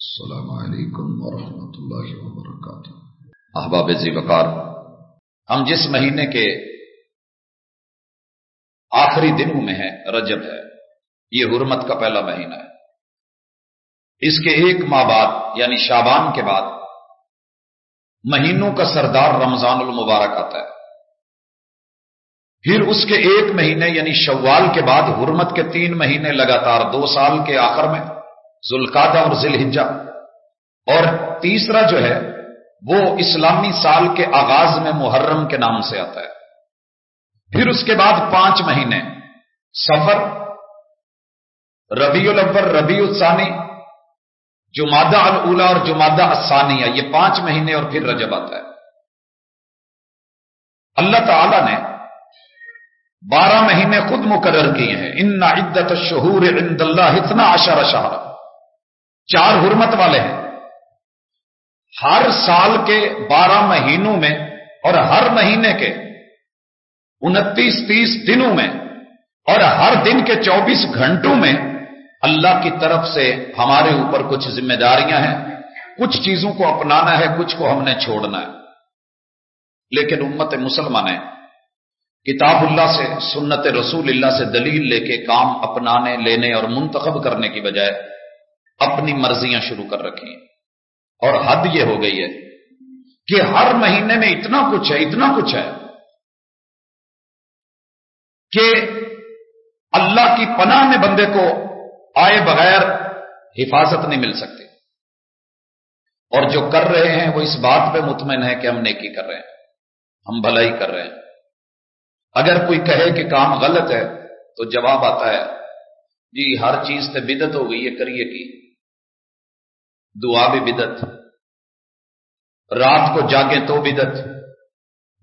السلام علیکم ورحمۃ اللہ وبرکاتہ۔ احباب زی وقار ہم جس مہینے کے آخری دنوں میں ہیں، رجب ہے، یہ حرمت کا پہلا مہینہ ہے۔ اس کے ایک ماہ بعد یعنی شابان کے بعد، مہینوں کا سردار رمضان المبارک آتا ہے۔ پھر اس کے ایک مہینے یعنی شوال کے بعد، حرمت کے تین مہینے لگاتار، دو سال کے آخر میں ذوالقادہ اور ذیل اور تیسرا جو ہے، وہ اسلامی سال کے آغاز میں محرم کے نام سے آتا ہے۔ پھر اس کے بعد پانچ مہینے سفر ربیع الاول، ربیع الثانی جمادہ الا اور جمادہ الثانیہ۔ یہ پانچ مہینے اور پھر رجب آتا ہے۔ اللہ تعالی نے بارہ مہینے خود مقرر کیے ہیں۔ ان عدت شہور عند اللہ اتنا اشار شہر چار حرمت والے ہیں۔ ہر سال کے بارہ مہینوں میں اور ہر مہینے کے انتیس تیس دنوں میں اور ہر دن کے چوبیس گھنٹوں میں اللہ کی طرف سے ہمارے اوپر کچھ ذمہ داریاں ہیں۔ کچھ چیزوں کو اپنانا ہے، کچھ کو ہم نے چھوڑنا ہے۔ لیکن امت مسلمان ہے کتاب اللہ سے، سنت رسول اللہ سے دلیل لے کے کام اپنانے، لینے اور منتخب کرنے کی بجائے اپنی مرضیاں شروع کر رکھی اور حد یہ ہو گئی ہے کہ ہر مہینے میں اتنا کچھ ہے، اتنا کچھ ہے کہ اللہ کی پناہ میں بندے کو آئے بغیر حفاظت نہیں مل سکتی اور جو کر رہے ہیں، وہ اس بات پہ مطمئن ہے کہ ہم نیکی کر رہے ہیں، ہم بھلائی کر رہے ہیں۔ اگر کوئی کہے کہ کام غلط ہے تو جواب آتا ہے جی ہر چیز سے بدت ہو گئی یہ کریے کی؟ دعا بھی بدت رات کو جاگیں تو بدت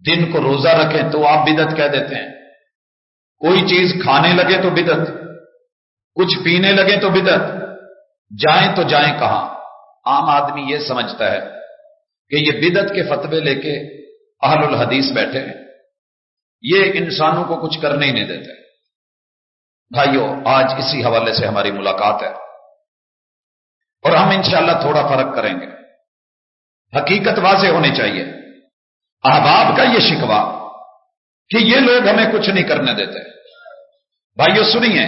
دن کو روزہ رکھیں تو آپ بدت کہہ دیتے ہیں۔ کوئی چیز کھانے لگے تو بدت کچھ پینے لگے تو بدت جائیں تو جائیں کہاں؟ عام آدمی یہ سمجھتا ہے کہ یہ بدت کے فتوے لے کے اہل الحدیث بیٹھے ہیں۔ یہ انسانوں کو کچھ کرنے ہی نہیں دیتے۔ بھائیو، آج اسی حوالے سے ہماری ملاقات ہے۔ اور ہم انشاءاللہ تھوڑا فرق کریں گے۔ حقیقت واضح ہونی چاہیے۔ احباب کا یہ شکوا کہ یہ لوگ ہمیں کچھ نہیں کرنے دیتے۔ بھائیو سنیے،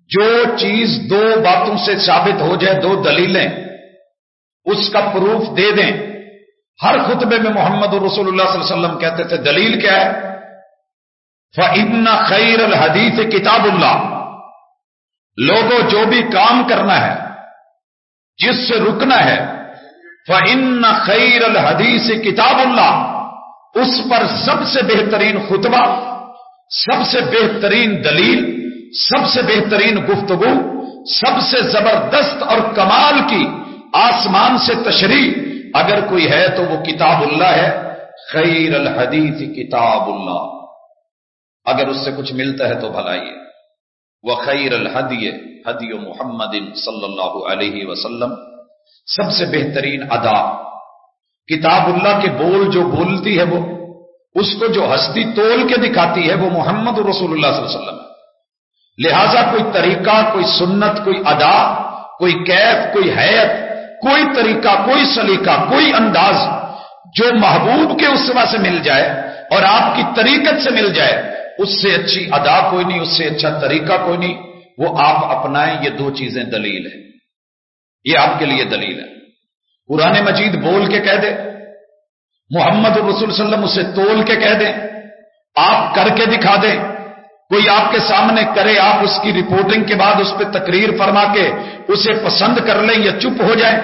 جو چیز دو باتوں سے ثابت ہو جائے، دو دلیلیں، اس کا پروف دے دیں۔ ہر خطبے میں محمد رسول اللہ صلی اللہ علیہ وسلم کہتے تھے، دلیل کیا ہے؟ فن خیر الحدیث کتاب اللہ لوگوں، جو بھی کام کرنا ہے جس سے رکنا ہے فن خیر الحدیث کتاب اللہ اس پر سب سے بہترین خطبہ، سب سے بہترین دلیل، سب سے بہترین گفتگو، سب سے زبردست اور کمال کی آسمان سے تشریح، اگر کوئی ہے تو وہ کتاب اللہ ہے خیر الحدیث کتاب اللہ اگر اس سے کچھ ملتا ہے تو بھلائی خیر الحدی حدی محمد صلی اللہ علیہ وسلم. سب سے بہترین ادا. کتاب اللہ کے بول جو بولتی ہے وہ، اس کو جو ہستی تول کے دکھاتی ہے وہ محمد رسول اللہ صلی اللہ علیہ وسلم. لہذا کوئی طریقہ، کوئی سنت، کوئی ادا، کوئی کیف، کوئی حیت، کوئی طریقہ، کوئی سلیقہ، کوئی انداز جو محبوب کے اسوا سے مل جائے اور آپ کی طریقت سے مل جائے اس سے اچھی ادا کوئی نہیں، اس سے اچھا طریقہ کوئی نہیں۔ وہ آپ اپنائیں، یہ دو چیزیں دلیل ہیں۔ یہ آپ کے لیے دلیل ہے قرآن مجید بول کے کہہ دے۔ محمد رسول وسلم اسے تول کے کہہ دیں آپ کر کے دکھا دیں کوئی آپ کے سامنے کرے، آپ اس کی رپورٹنگ کے بعد اس پہ تقریر فرما کے اسے پسند کر لیں یا چپ ہو جائیں۔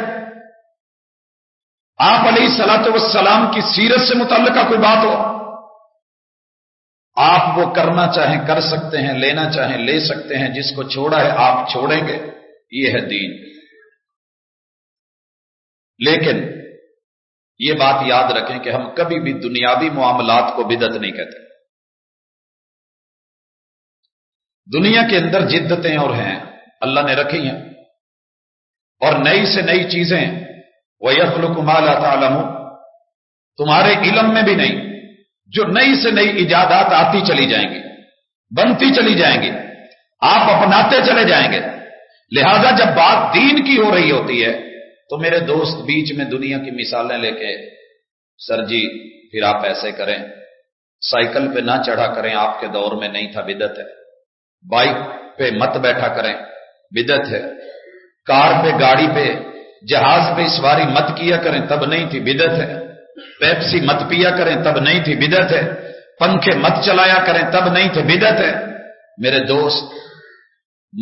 آپ علیہ سلاۃ وسلام کی سیرت سے متعلقہ کوئی بات ہو۔ آپ وہ کرنا چاہیں، کر سکتے ہیں، لینا چاہیں، لے سکتے ہیں، جس کو چھوڑا ہے، آپ چھوڑیں گے۔ یہ ہے دین۔ لیکن یہ بات یاد رکھیں کہ ہم کبھی بھی دنیاوی معاملات کو بدت نہیں کہتے۔ دنیا کے اندر جدتیں اور ہیں، اللہ نے رکھی ہیں۔ اور نئی سے نئی چیزیں۔ وہ یخلق مالا تعالم تمہارے علم میں بھی نہیں۔ جو نئی سے نئی ایجادات آتی چلی جائیں گی، بنتی چلی جائیں گی، آپ اپناتے چلے جائیں گے۔ لہذا جب بات دین کی ہو رہی ہوتی ہے، تو میرے دوست بیچ میں دنیا کی مثالیں لے کے، سر جی پھر آپ ایسے کریں۔ سائیکل پہ نہ چڑھا کریں، آپ کے دور میں نہیں تھا بدت ہے۔ بائک پہ مت بیٹھا کریں بدت ہے۔ کار پہ، گاڑی پہ، جہاز پہ سواری مت کیا کریں، تب نہیں تھی بدت ہے۔ پیپسی مت پیا کریں، تب نہیں تھی بدت ہے۔ پنکھے مت چلایا کریں، تب نہیں تھے بدت ہے۔ میرے دوست،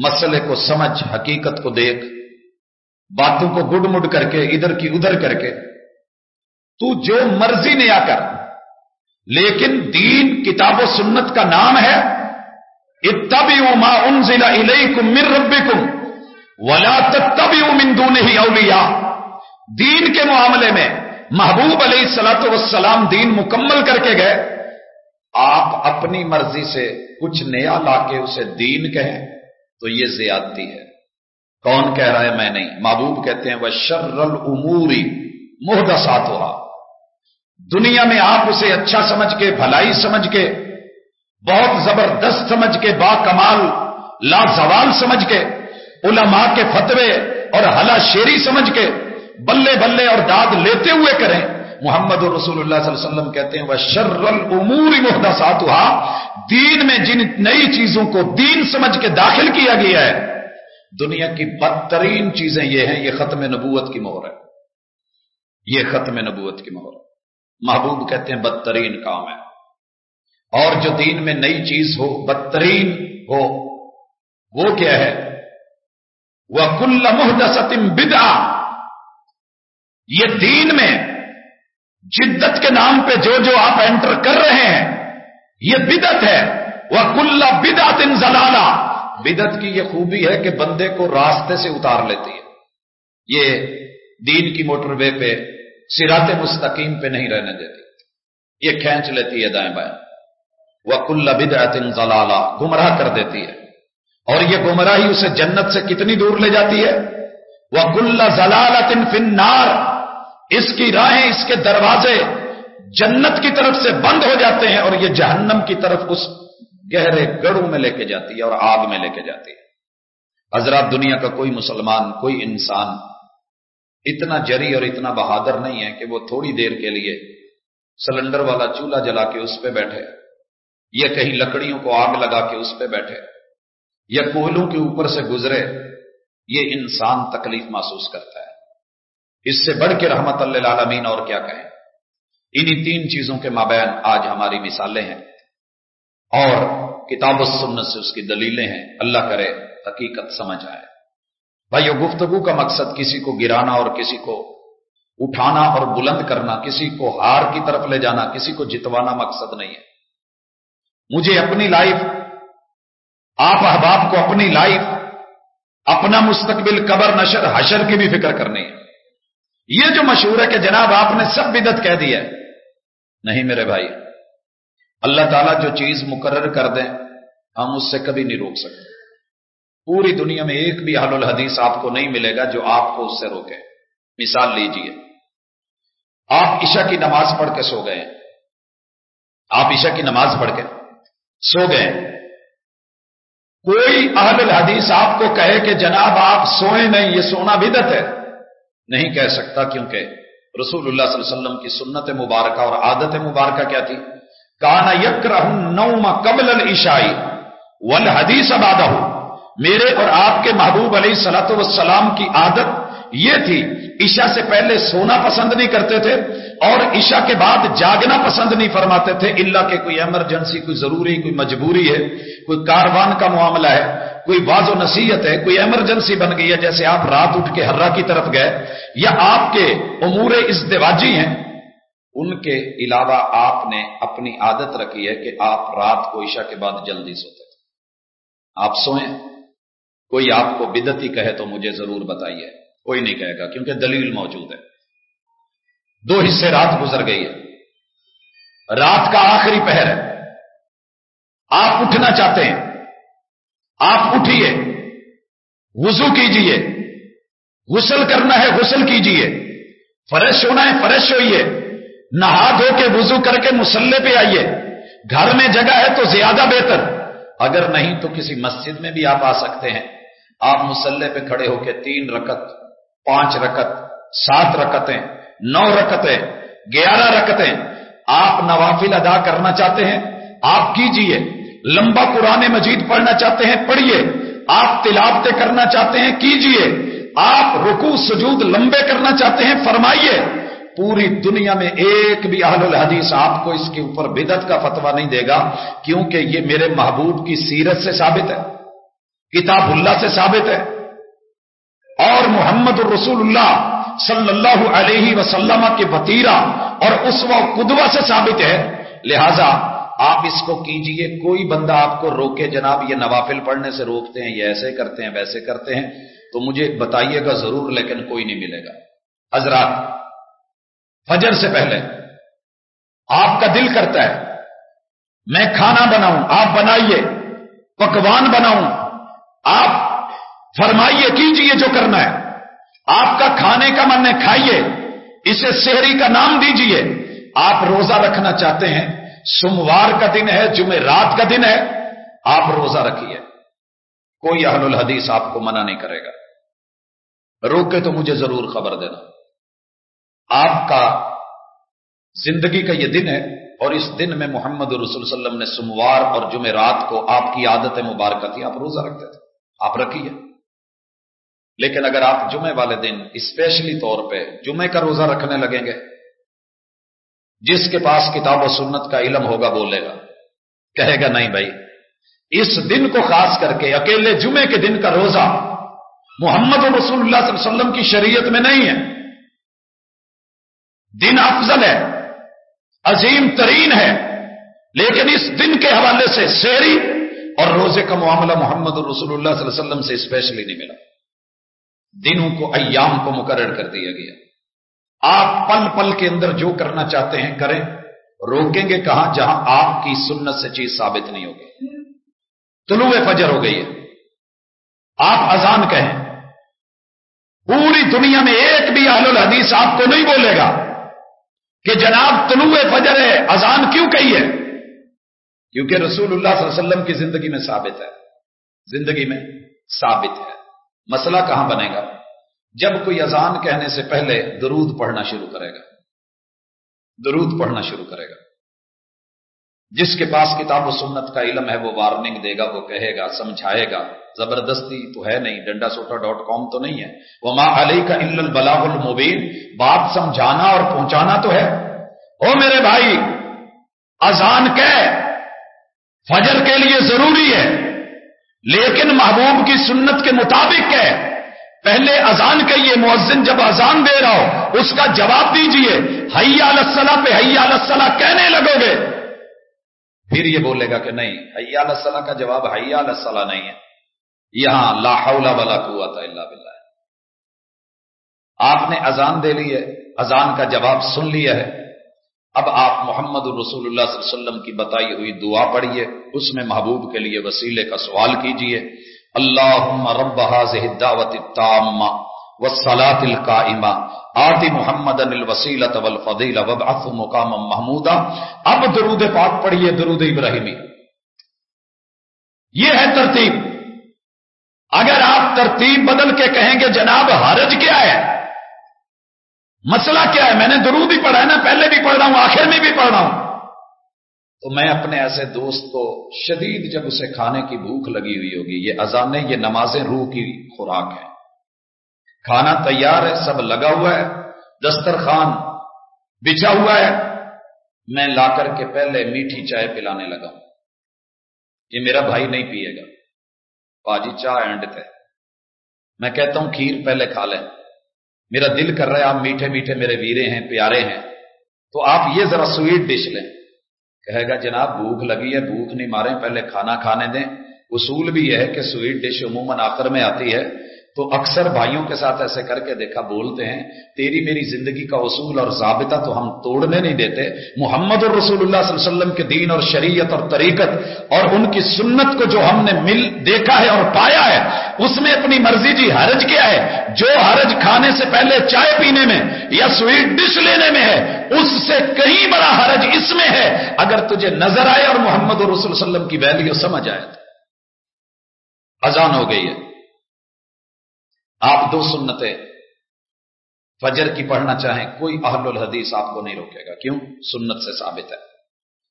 مسئلے کو سمجھ، حقیقت کو دیکھ۔ باتوں کو گڈ مڈ کر کے، ادھر کی ادھر کر کے۔ تو جو مرضی نیا کر۔ لیکن دین، کتاب و سنت کا نام ہے۔ اتبعوا ما انزل الیکم من ربکم ولا تتبعوا من دونه اولیاء۔ دین کے معاملے میں محبوب علیہ السلط وسلام دین مکمل کر کے گئے، آپ اپنی مرضی سے کچھ نیا لا کے اسے دین کہیں تو یہ زیادتی ہے۔ کون کہہ رہا ہے میں نہیں، محبوب کہتے ہیں وہ شر العموری محدثات ہوا دنیا میں آپ اسے اچھا سمجھ کے، بھلائی سمجھ کے، بہت زبردست سمجھ کے، با کمال، لا زوال سمجھ کے، علماء کے فتوے اور ہلا شیری سمجھ کے بلے بلے اور داد لیتے ہوئے کریں۔ محمد اور رسول اللہ صلی اللہ علیہ وسلم کہتے ہیں وہ شر العمور محدثات دین میں جن نئی چیزوں کو دین سمجھ کے داخل کیا گیا ہے، دنیا کی بدترین چیزیں یہ ہیں، یہ ختم نبوت کی مہر ہے۔ یہ ختم نبوت کی مہر محبوب کہتے ہیں، بدترین کام ہے۔ اور جو دین میں نئی چیز ہو، بدترین ہو، وہ کیا ہے؟ وہ کل محدثتم بدا یہ دین میں جدت کے نام پہ جو جو آپ انٹر کر رہے ہیں، یہ بدت ہے۔ وہ کل بدعت زلالہ۔ بدت کی یہ خوبی ہے کہ بندے کو راستے سے اتار لیتی ہے۔ یہ دین کی موٹر وے پہ سرات مستقیم پہ نہیں رہنے دیتی۔ یہ کھینچ لیتی ہے دائیں بائیں۔ وہ کل بدعت زلالہ۔ گمراہ کر دیتی ہے۔ اور یہ گمراہی اسے جنت سے کتنی دور لے جاتی ہے؟ وہ کل زلالت فنار اس کی راہیں اس کے دروازے جنت کی طرف سے بند ہو جاتے ہیں اور یہ جہنم کی طرف اس گہرے گڑوں میں لے کے جاتی ہے اور آگ میں لے کے جاتی ہے۔ حضرات دنیا کا کوئی مسلمان، کوئی انسان اتنا جری اور اتنا بہادر نہیں ہے کہ وہ تھوڑی دیر کے لیے سلنڈر والا چولہا جلا کے اس پہ بیٹھے، یا کہیں لکڑیوں کو آگ لگا کے اس پہ بیٹھے، یا کوہلوں کے اوپر سے گزرے، یہ انسان تکلیف محسوس کرتا ہے۔ اس سے بڑھ کے رحمت اللہ عالمین اور کیا کہیں؟ انہی تین چیزوں کے مابین آج ہماری مثالیں ہیں اور کتاب و سنت سے اس کی دلیلیں ہیں۔ اللہ کرے حقیقت سمجھ آئے۔ بھائی گفتگو کا مقصد کسی کو گرانا اور کسی کو اٹھانا اور بلند کرنا، کسی کو ہار کی طرف لے جانا، کسی کو جتوانا مقصد نہیں ہے۔ مجھے اپنی لائف، آپ احباب کو اپنی لائف، اپنا مستقبل، قبر، نشر، حشر کی بھی فکر کرنی ہے۔ یہ جو مشہور ہے کہ جناب آپ نے سب بدت کہہ دیا ہے۔ نہیں میرے بھائی، اللہ تعالیٰ جو چیز مقرر کر دیں، ہم اس سے کبھی نہیں روک سکتے۔ پوری دنیا میں ایک بھی حل الحدیث آپ کو نہیں ملے گا جو آپ کو اس سے روکے۔ مثال لیجیے، آپ عشاء کی نماز پڑھ کے سو گئے آپ عشاء کی نماز پڑھ کے سو گئے کوئی اہل الحدیث آپ کو کہے کہ جناب آپ سوئے نہیں، یہ سونا بدت ہے۔ نہیں کہہ سکتا کیونکہ رسول اللہ صلی اللہ علیہ وسلم کی سنت مبارکہ اور عادت مبارکہ کیا تھی؟ کانا یک نوم قبل العشائی والحدیث حدیث میرے اور آپ کے محبوب علیہ سلاۃ وسلام کی عادت یہ تھی، عشاء سے پہلے سونا پسند نہیں کرتے تھے اور عشاء کے بعد جاگنا پسند نہیں فرماتے تھے، اللہ کے کوئی ایمرجنسی کوئی ضروری، کوئی مجبوری ہے، کوئی کاروان کا معاملہ ہے، کوئی باز و نصیحت ہے، کوئی ایمرجنسی بن گئی ہے، جیسے آپ رات اٹھ کے ہررا کی طرف گئے، یا آپ کے امور ازدواجی ہیں، ان کے علاوہ آپ نے اپنی عادت رکھی ہے کہ آپ رات کو عشاء کے بعد جلدی سوتے تھے۔ آپ سوئیں۔ کوئی آپ کو بدتی کہے تو مجھے ضرور بتائیے۔ کوئی نہیں کہے گا، کیونکہ دلیل موجود ہے۔ دو حصے رات گزر گئی ہے۔ رات کا آخری پہر ہے۔ آپ اٹھنا چاہتے ہیں۔ آپ اٹھیے۔ وضو کیجیے۔ غسل کرنا ہے، غسل کیجیے۔ فرش ہونا ہے فرش ہوئیے۔ نہا دھو کے وضو کر کے مسلح پہ آئیے۔ گھر میں جگہ ہے تو زیادہ بہتر۔ اگر نہیں تو کسی مسجد میں بھی آپ آ سکتے ہیں۔ آپ مسلح پہ کھڑے ہو کے تین رکت پانچ رکت سات رکتیں نو رکتیں، گیارہ رکتیں۔ آپ نوافل ادا کرنا چاہتے ہیں، آپ کیجیے۔ لمبا قرآن مجید پڑھنا چاہتے ہیں پڑھیے آپ تلاوتیں کرنا چاہتے ہیں، کیجیے۔ آپ رکو سجود لمبے کرنا چاہتے ہیں، فرمائیے۔ پوری دنیا میں ایک بھی اہل الحدیث آپ کو اس کے اوپر بدت کا فتوا نہیں دے گا، کیونکہ یہ میرے محبوب کی سیرت سے ثابت ہے، کتاب اللہ سے ثابت ہے۔ اور محمد الرسول اللہ صلی اللہ علیہ وسلم کے وطیرہ اور اس و قدوہ سے ثابت ہے۔ لہذا آپ اس کو کیجیے، کوئی بندہ آپ کو روکے، جناب، یہ نوافل پڑھنے سے روکتے ہیں، یہ ایسے کرتے ہیں، ویسے کرتے ہیں، تو مجھے بتائیے گا ضرور، لیکن کوئی نہیں ملے گا۔ حضرات، فجر سے پہلے آپ کا دل کرتا ہے، میں کھانا بناؤں، آپ بنائیے، پکوان بناؤں، آپ فرمائیے، کیجیے جو کرنا ہے۔ آپ کا کھانے کا من ہے کھائیے، اسے شہری کا نام دیجیے۔ آپ روزہ رکھنا چاہتے ہیں، سوموار کا دن ہے، جمعہ رات کا دن ہے، آپ روزہ رکھیے۔ کوئی اہل الحدیث آپ کو منع نہیں کرے گا۔ روکے تو مجھے ضرور خبر دینا۔ آپ کا زندگی کا یہ دن ہے اور اس دن میں محمد رسول وسلم نے سوموار اور جمعرات کو آپ کی عادت مبارکہ تھی، آپ روزہ رکھتے تھے۔ آپ رکھیے۔ لیکن اگر آپ جمعے والے دن اسپیشلی طور پہ جمعے کا روزہ رکھنے لگیں گے، جس کے پاس کتاب و سنت کا علم ہوگا بولے گا۔ کہے گا، نہیں بھائی، اس دن کو خاص کر کے اکیلے جمعے کے دن کا روزہ محمد رسول اللہ صلی اللہ علیہ وسلم کی شریعت میں نہیں ہے۔ دن افضل ہے، عظیم ترین ہے، لیکن اس دن کے حوالے سے شیری اور روزے کا معاملہ محمد رسول اللہ صلی اللہ علیہ وسلم سے اسپیشلی نہیں ملا۔ دنوں کو ایام کو مقرر کر دیا گیا۔ آپ پل پل کے اندر جو کرنا چاہتے ہیں کریں۔ روکیں گے کہاں؟ جہاں آپ کی سنت سے چیز ثابت نہیں ہوگی طلوع فجر ہو گئی ہے۔ آپ اذان کہیں۔ پوری دنیا میں ایک بھی اہل الحدیث آپ کو نہیں بولے گا کہ جناب طلوع فجر ہے، اذان کیوں کہی ہے؟ کیونکہ رسول اللہ صلی اللہ علیہ وسلم کی زندگی میں ثابت ہے۔ زندگی میں ثابت ہے۔ مسئلہ کہاں بنے گا؟ جب کوئی اذان کہنے سے پہلے درود پڑھنا شروع کرے گا۔ درود پڑھنا شروع کرے گا۔ جس کے پاس کتاب و سنت کا علم ہے، وہ وارننگ دے گا، وہ کہے گا، سمجھائے گا۔ زبردستی تو ہے نہیں ڈنڈا سوٹا ڈاٹ کام تو نہیں ہے۔ وہ ماں علی کا البلاغ المبین۔ بات سمجھانا اور پہنچانا تو ہے۔ او میرے بھائی، اذان کہ فجر کے لیے ضروری ہے۔ لیکن محبوب کی سنت کے مطابق ہے۔ پہلے اذان کہیے، مؤذن جب اذان دے رہا ہو، اس کا جواب دیجیے۔ حیا السلح پہ حیا السلح کہنے لگو گے۔ پھر یہ بولے گا کہ نہیں حیا السلح کا جواب حیا السلح نہیں ہے۔ یہاں لا حول ولا قوت الا باللہ۔ آپ نے اذان دے لی ہے، اذان کا جواب سن لیا ہے۔ اب آپ محمد الرسول اللہ صلی اللہ علیہ وسلم کی بتائی ہوئی دعا پڑھیے، اس میں محبوب کے لیے وسیلے کا سوال کیجیے اللہ رب دعوت التامہ والصلاة القائمہ۔ آتی محمد الوسیلت والفضیل وبعث مقام محمودہ اب درود پاک پڑھیے درود ابراہیمی۔ یہ ہے ترتیب۔ اگر آپ ترتیب بدل کے کہیں گے جناب حرج کیا ہے؟ مسئلہ کیا ہے؟ میں نے درود بھی پڑھا ہے نا، پہلے بھی پڑھ رہا ہوں، آخر میں بھی پڑھ رہا ہوں۔ تو میں اپنے ایسے دوست کو شدید جب اسے کھانے کی بھوک لگی ہوئی ہوگی، یہ اذانیں یہ نمازیں روح کی خوراک ہے۔ کھانا تیار ہے، سب لگا ہوا ہے، دسترخوان بچھا ہوا ہے۔ میں لا کر کے پہلے میٹھی چائے پلانے لگا ہوں۔ یہ میرا بھائی نہیں پیے گا۔ پاجی چائے اینڈ ہے میں کہتا ہوں، کھیر پہلے کھا لیں۔ میرا دل کر رہا ہے، آپ میٹھے میٹھے میرے ویرے ہیں، پیارے ہیں۔ تو آپ یہ ذرا سویٹ ڈش لیں۔ کہے گا، جناب، بھوک لگی ہے، بھوک نہیں مارے پہلے کھانا کھانے دیں۔ اصول بھی یہ ہے کہ سویٹ ڈش عموماً آخر میں آتی ہے۔ تو اکثر بھائیوں کے ساتھ ایسے کر کے دیکھا، بولتے ہیں، تیری میری زندگی کا اصول اور ضابطہ تو ہم توڑنے نہیں دیتے۔ محمد الرسول اللہ صلی اللہ علیہ وسلم کے دین اور شریعت اور طریقت اور ان کی سنت کو جو ہم نے مل، دیکھا ہے اور پایا ہے، اس میں اپنی مرضی جی حرج کیا ہے۔ جو حرج کھانے سے پہلے چائے پینے میں یا سویٹ ڈش لینے میں ہے، اس سے کہیں بڑا حرج اس میں ہے۔ اگر تجھے نظر آئے اور محمد الرسول وسلم کی ویلیو سمجھ آئے اذان ہو گئی ہے۔ آپ دو سنتیں فجر کی پڑھنا چاہیں، کوئی اہل الحدیث آپ کو نہیں روکے گا۔ کیوں؟ سنت سے ثابت ہے۔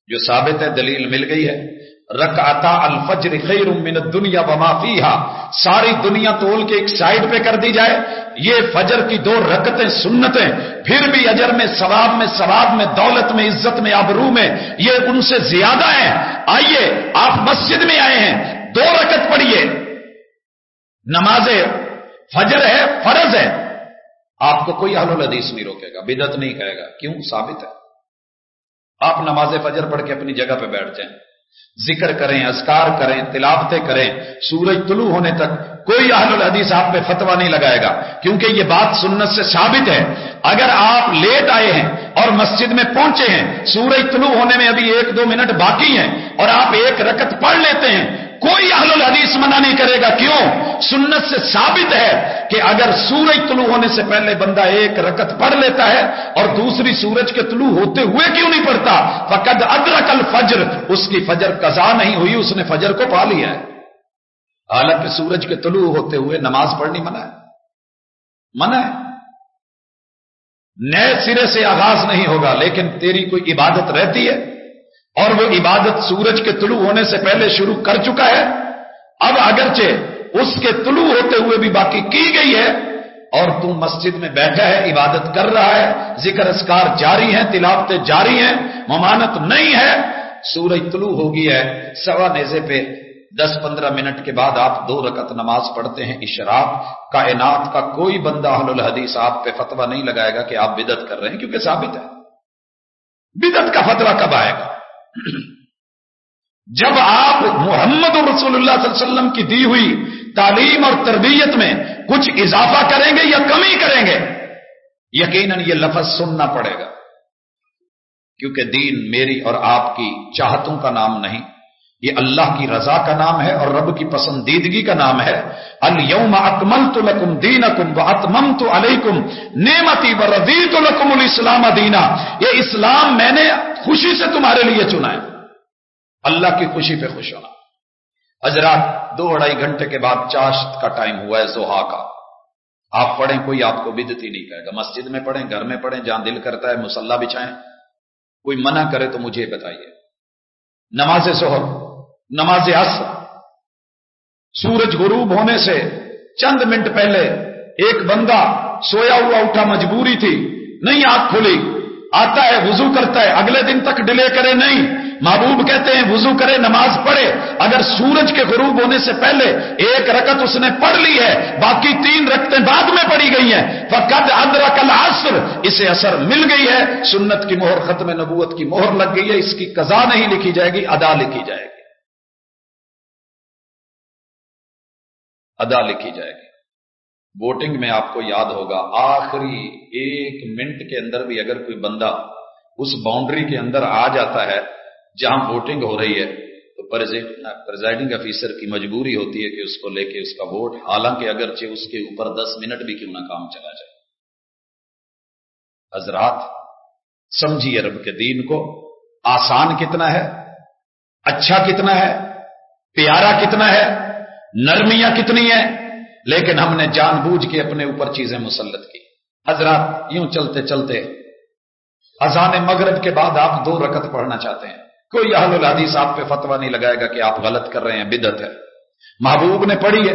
جو ثابت ہے، دلیل مل گئی ہے۔ رکعتا الفجر خیر من الدنیا وما فیہا۔ ساری دنیا تول کے ایک سائیڈ پہ کر دی جائے۔ یہ فجر کی دو رکتیں سنتیں۔ پھر بھی اجر میں، ثواب میں ثواب میں، دولت میں، عزت میں، آبرو میں، یہ ان سے زیادہ ہیں۔ آئیے، آپ مسجد میں آئے ہیں۔ دو رکت پڑھیے۔ نماز فجر ہے، فرض ہے۔ آپ کو کوئی اہل الحدیث نہیں روکے گا بدت نہیں کہے گا۔ کیوں؟ ثابت ہے۔ آپ نماز فجر پڑھ کے اپنی جگہ پہ بیٹھ جائیں۔ ذکر کریں، اذکار کریں، تلاوتیں کریں۔ سورج طلوع ہونے تک کوئی اہل الحدیث آپ پہ فتوا نہیں لگائے گا۔ کیونکہ یہ بات سنت سے ثابت ہے۔ اگر آپ لیٹ آئے ہیں اور مسجد میں پہنچے ہیں، سورج طلوع ہونے میں ابھی ایک دو منٹ باقی ہیں اور آپ ایک رکت پڑھ لیتے ہیں کوئی اہل الحدیث منع نہیں کرے گا، کیوں؟ سنت سے ثابت ہے کہ اگر سورج طلوع ہونے سے پہلے بندہ ایک رکت پڑھ لیتا ہے اور دوسری سورج کے طلوع ہوتے ہوئے کیوں نہیں پڑھتا؟ فقد ادرک الفجر، اس کی فجر قضا نہیں ہوئی، اس نے فجر کو پا لیا ہے۔ حالانکہ سورج کے طلوع ہوتے ہوئے نماز پڑھنی منع ہے۔ منع ہے۔ نئے سرے سے آغاز نہیں ہوگا، لیکن تیری کوئی عبادت رہتی ہے؟ اور وہ عبادت سورج کے طلوع ہونے سے پہلے شروع کر چکا ہے۔ اب اگرچہ اس کے طلوع ہوتے ہوئے بھی باقی کی گئی ہے، اور تم مسجد میں بیٹھا ہے، عبادت کر رہا ہے، ذکر اسکار جاری ہیں، تلاوتیں جاری ہیں ممانت نہیں ہے۔ سورج طلوع ہو گئی ہے، سوا نیزے پہ دس پندرہ منٹ کے بعد آپ دو رکعت نماز پڑھتے ہیں اشراق۔ کائنات کا کوئی بندہ اہل الحدیث آپ پہ فتوا نہیں لگائے گا کہ آپ بدت کر رہے ہیں، کیونکہ ثابت ہے۔ بدت کا فتوا کب آئے گا؟ جب آپ محمد رسول اللہ صلی اللہ علیہ وسلم کی دی ہوئی تعلیم اور تربیت میں کچھ اضافہ کریں گے یا کمی کریں گے، یقیناً یہ لفظ سننا پڑے گا۔ کیونکہ دین میری اور آپ کی چاہتوں کا نام نہیں۔ یہ اللہ کی رضا کا نام ہے اور رب کی پسندیدگی کا نام ہے۔ الوم اکمل تو لکم دین اکم و اتمم تو علیکم نیمتی و رضی تو لکم الاسلام دینا۔ یہ اسلام میں نے خوشی سے تمہارے لیے چنا ہے۔ اللہ کی خوشی پہ خوش ہونا۔ حضرات، دو اڑائی گھنٹے کے بعد چاشت کا ٹائم ہوا ہے زحا کا۔ آپ پڑھیں، کوئی آپ کو بدتی نہیں کہے گا۔ مسجد میں پڑھیں، گھر میں پڑھیں، جہاں دل کرتا ہے مسلح بچھائیں۔ کوئی منع کرے تو مجھے بتائیے۔ نماز ظہر نماز عصر، سورج غروب ہونے سے چند منٹ پہلے ایک بندہ سویا ہوا اٹھا مجبوری تھی، نہیں آنکھ کھلی، آتا ہے وضو کرتا ہے، اگلے دن تک ڈیلے کرے نہیں۔ محبوب کہتے ہیں وضو کرے، نماز پڑھے۔ اگر سورج کے غروب ہونے سے پہلے ایک رکت اس نے پڑھ لی ہے، باقی تین رکتیں بعد میں پڑھی گئی ہیں۔ فقد ادرک العصر، اسے اثر مل گئی ہے۔ سنت کی مہر، ختم نبوت کی مہر لگ گئی ہے۔ اس کی قضا نہیں لکھی جائے گی، ادا لکھی جائے گی۔ ادا لکھی جائے گی۔ ووٹنگ میں آپ کو یاد ہوگا، آخری ایک منٹ کے اندر بھی اگر کوئی بندہ اس باؤنڈری کے اندر آ جاتا ہے جہاں ووٹنگ ہو رہی ہے، تو پرزائڈنگ افیسر کی مجبوری ہوتی ہے کہ اس کو لے کے اس کا ووٹ، حالانکہ اگرچہ اس کے اوپر دس منٹ بھی کیوں نہ کام چلا جائے۔ حضرات، سمجھیے رب کے دین کو، آسان کتنا ہے؟ اچھا کتنا ہے؟ پیارا کتنا ہے؟ نرمیاں کتنی ہیں؟ لیکن ہم نے جان بوجھ کے اپنے اوپر چیزیں مسلط کی۔ حضرات، یوں چلتے چلتے اذان مغرب کے بعد آپ دو رکت پڑھنا چاہتے ہیں۔ کوئی اہل الحدیث آپ پہ فتوا نہیں لگائے گا کہ آپ غلط کر رہے ہیں بدت ہے۔ محبوب نے پڑھی ہے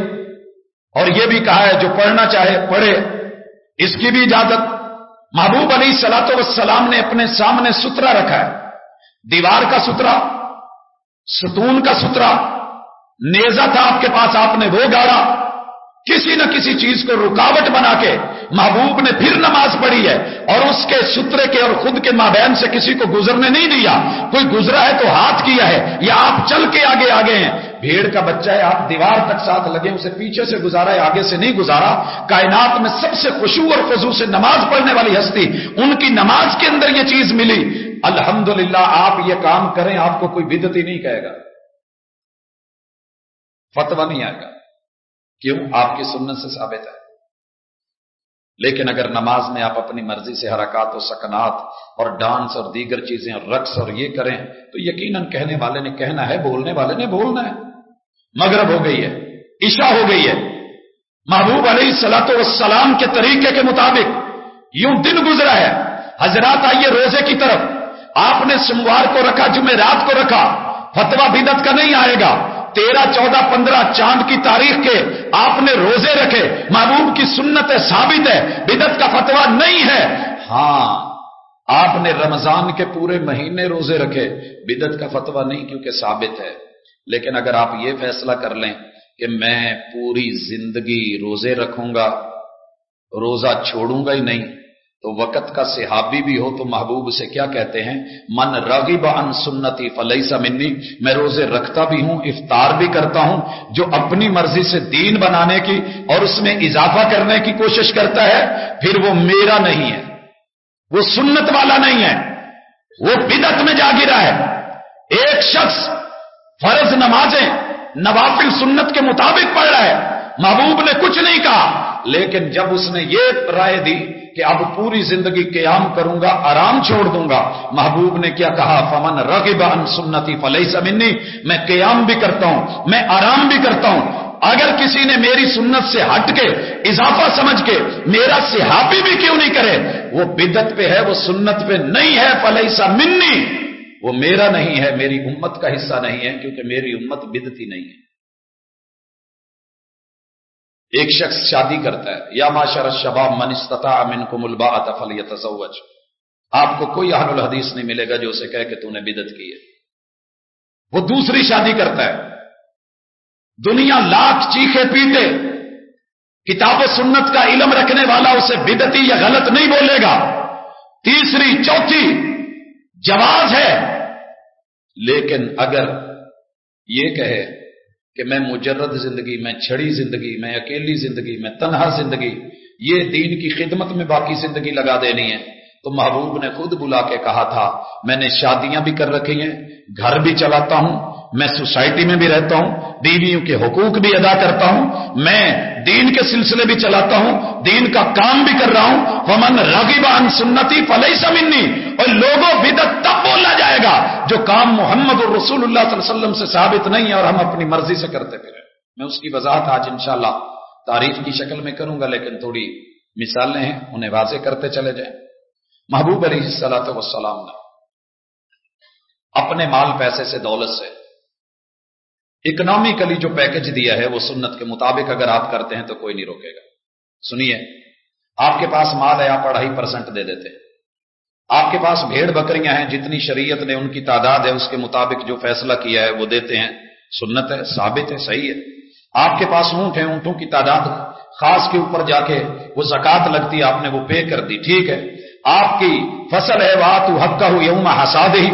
اور یہ بھی کہا ہے، جو پڑھنا چاہے، پڑھے۔ اس کی بھی اجازت۔ محبوب علی سلاط وسلام نے اپنے سامنے سترا رکھا ہے۔ دیوار کا سترا ستون کا سترا نیزا تھا آپ کے پاس، آپ نے وہ گاڑا۔ کسی نہ کسی چیز کو رکاوٹ بنا کے محبوب نے پھر نماز پڑھی ہے اور اس کے سترے کے اور خود کے مابین سے کسی کو گزرنے نہیں دیا۔ کوئی گزرا ہے تو ہاتھ کیا ہے یا آپ چل کے آگے آگے ہیں۔ بھیڑ کا بچہ ہے، آپ دیوار تک ساتھ لگے، اسے پیچھے سے گزارا ہے، آگے سے نہیں گزارا۔ کائنات میں سب سے خوشو اور خزو سے نماز پڑھنے والی ہستی، ان کی نماز کے اندر یہ چیز ملی۔ الحمدللہ، آپ یہ کام کریں، آپ کو کوئی بدتی نہیں کہے گا۔ فتوا نہیں آئے گا۔ کیوں؟ آپ کی سنت سے ثابت ہے۔ لیکن اگر نماز میں آپ اپنی مرضی سے حرکات و سکنات اور ڈانس اور دیگر چیزیں اور رقص اور یہ کریں، تو یقیناً کہنے والے نے کہنا ہے، بولنے والے نے بولنا ہے۔ مغرب ہو گئی ہے، عشاء ہو گئی ہے۔ محبوب علیہ سلاۃ والسلام کے طریقے کے مطابق یوں دن گزرا ہے۔ حضرات آئیے روزے کی طرف۔ آپ نے سوموار کو رکھا جمعے رات کو رکھا۔ فتوا بدت کا نہیں آئے گا۔ تیرہ، چودہ، پندرہ چاند کی تاریخ کے آپ نے روزے رکھے، محبوب کی سنت ہے ثابت ہے بدت کا فتوا نہیں ہے۔ ہاں آپ نے رمضان کے پورے مہینے روزے رکھے بدت کا فتوا نہیں کیونکہ ثابت ہے۔ لیکن اگر آپ یہ فیصلہ کر لیں کہ میں پوری زندگی روزے رکھوں گا، روزہ چھوڑوں گا ہی نہیں تو وقت کا صحابی بھی ہو تو محبوب سے کیا کہتے ہیں؟ من راغب عن سنتی فلیسا منی. میں روزے رکھتا بھی ہوں، افطار بھی کرتا ہوں، جو اپنی مرضی سے دین بنانے کی اور اس میں اضافہ کرنے کی کوشش کرتا ہے، پھر وہ میرا نہیں ہے۔ وہ سنت والا نہیں ہے۔ وہ بدت میں جا گرا ہے۔ ایک شخص فرض نمازیں، نوافل سنت کے مطابق پڑھ رہا ہے۔ محبوب نے کچھ نہیں کہا، لیکن جب اس نے یہ رائے دی کہ اب پوری زندگی قیام کروں گا، آرام چھوڑ دوں گا۔ محبوب نے کیا کہا؟ فمن رغب عن سنتی فلئی سمنی میں قیام بھی کرتا ہوں، میں آرام بھی کرتا ہوں۔ اگر کسی نے میری سنت سے ہٹ کے، اضافہ سمجھ کے میرا صحابی بھی کیوں نہیں کرے؟ وہ بدت پہ ہے، وہ سنت پہ نہیں ہے فلئی منی وہ میرا نہیں ہے، میری امت کا حصہ نہیں ہے، کیونکہ میری امت بدتی نہیں ہے۔ ایک شخص شادی کرتا ہے، یا معاشر شباب من استطاع منکم الباء فلیتزوج۔ آپ کو کوئی اہل الحدیث نہیں ملے گا جو اسے کہے کہ تو نے بدت کی ہے۔ وہ دوسری شادی کرتا ہے۔ دنیا لاکھ چیخے پیتے۔ کتاب و سنت کا علم رکھنے والا اسے بدتی یا غلط نہیں بولے گا۔ تیسری، چوتھی، جواز ہے۔ لیکن اگر یہ کہے کہ میں مجرد زندگی، میں چھڑی زندگی، میں اکیلی زندگی، میں تنہا زندگی، یہ دین کی خدمت میں باقی زندگی لگا دینی ہے۔ تو محبوب نے خود بلا کے کہا تھا، میں نے شادیاں بھی کر رکھی ہیں، گھر بھی چلاتا ہوں، میں سوسائٹی میں بھی رہتا ہوں، بیویوں کے حقوق بھی ادا کرتا ہوں، میں دین کے سلسلے بھی چلاتا ہوں، دین کا کام بھی کر رہا ہوں۔ ومن راغب عن سنتی فلئی سمنی اور لوگوں بدت تب بولا جو کام محمد اور رسول اللہ صلی اللہ علیہ وسلم سے ثابت نہیں ہے اور ہم اپنی مرضی سے کرتے پھر میں اس کی وضاحت آج انشاءاللہ تاریخ کی شکل میں کروں گا، لیکن تھوڑی مثالیں ہیں، انہیں واضح کرتے چلے جائیں۔ محبوب علیہ السلاۃ وسلام نے اپنے مال پیسے سے دولت سے اکنامکلی جو پیکج دیا ہے، وہ سنت کے مطابق اگر آپ کرتے ہیں تو کوئی نہیں روکے گا۔ سنیے، آپ کے پاس مال ہے، آپ اڑھائی پرسنٹ دے دیتے ہیں۔ آپ کے پاس بھیڑ بکریاں ہیں، جتنی شریعت نے ان کی تعداد ہے، اس کے مطابق جو فیصلہ کیا ہے، وہ دیتے ہیں۔ سنت ہے، ثابت ہے، صحیح ہے۔ آپ کے پاس اونٹ ہے اونٹوں کی تعداد خاص کے اوپر جا کے وہ زکات لگتی ہے آپ نے وہ پے کر دی۔ ٹھیک ہے۔ آپ کی فصل ہے وہ تو حق کا ہو یوم حساد ہی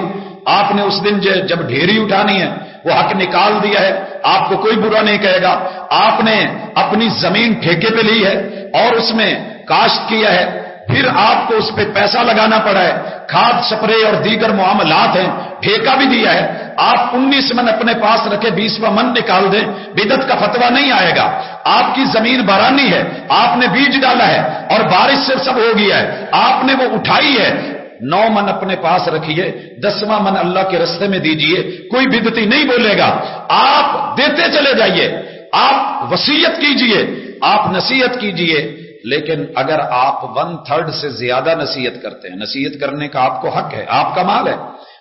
آپ نے اس دن جب ڈھیری اٹھانی ہے، وہ حق نکال دیا ہے۔ آپ کو کوئی برا نہیں کہے گا۔ آپ نے اپنی زمین ٹھیکے پہ لی ہے اور اس میں کاشت کیا ہے۔ پھر آپ کو اس پہ پیسہ لگانا پڑا ہے۔ کھاد سپرے اور دیگر معاملات ہیں۔ ٹھیکہ بھی دیا ہے۔ آپ انیس من اپنے پاس رکھے، بیسواں من نکال دیں۔ بدت کا فتوا نہیں آئے گا۔ آپ کی زمین بارانی ہے۔ آپ نے بیج ڈالا ہے اور بارش سے سب ہو گیا ہے۔ آپ نے وہ اٹھائی ہے۔ نو من اپنے پاس رکھیے۔ دسواں من اللہ کے رستے میں دیجیے کوئی بدتی نہیں بولے گا۔ آپ دیتے چلے جائیے۔ آپ وسیعت کیجیے آپ نصیحت کیجیے لیکن اگر آپ ون تھرڈ سے زیادہ نصیحت کرتے ہیں، نصیحت کرنے کا آپ کو حق ہے، آپ کا مال ہے۔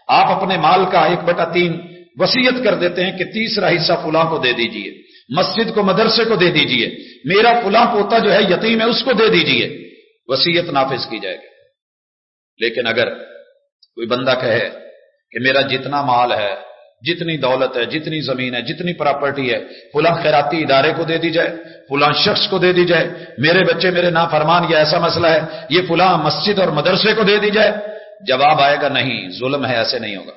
آپ اپنے مال کا ایک بٹا تین وسیعت کر دیتے ہیں کہ تیسرا حصہ فلاں کو دے دیجیے، مسجد کو، مدرسے کو دے دیجیے، میرا فلاں پوتا جو ہے یتیم ہے اس کو دے دیجیے۔ وسیعت نافذ کی جائے گی۔ لیکن اگر کوئی بندہ کہے کہ میرا جتنا مال ہے جتنی دولت ہے، جتنی زمین ہے، جتنی پراپرٹی ہے، فلاں خیراتی ادارے کو دے دی جائے، فلاں شخص کو دے دی جائے، میرے بچے میرے نا فرمان یہ ایسا مسئلہ ہے، یہ فلاں مسجد اور مدرسے کو دے دی جائے۔ جواب آئے گا نہیں، ظلم ہے، ایسے نہیں ہوگا۔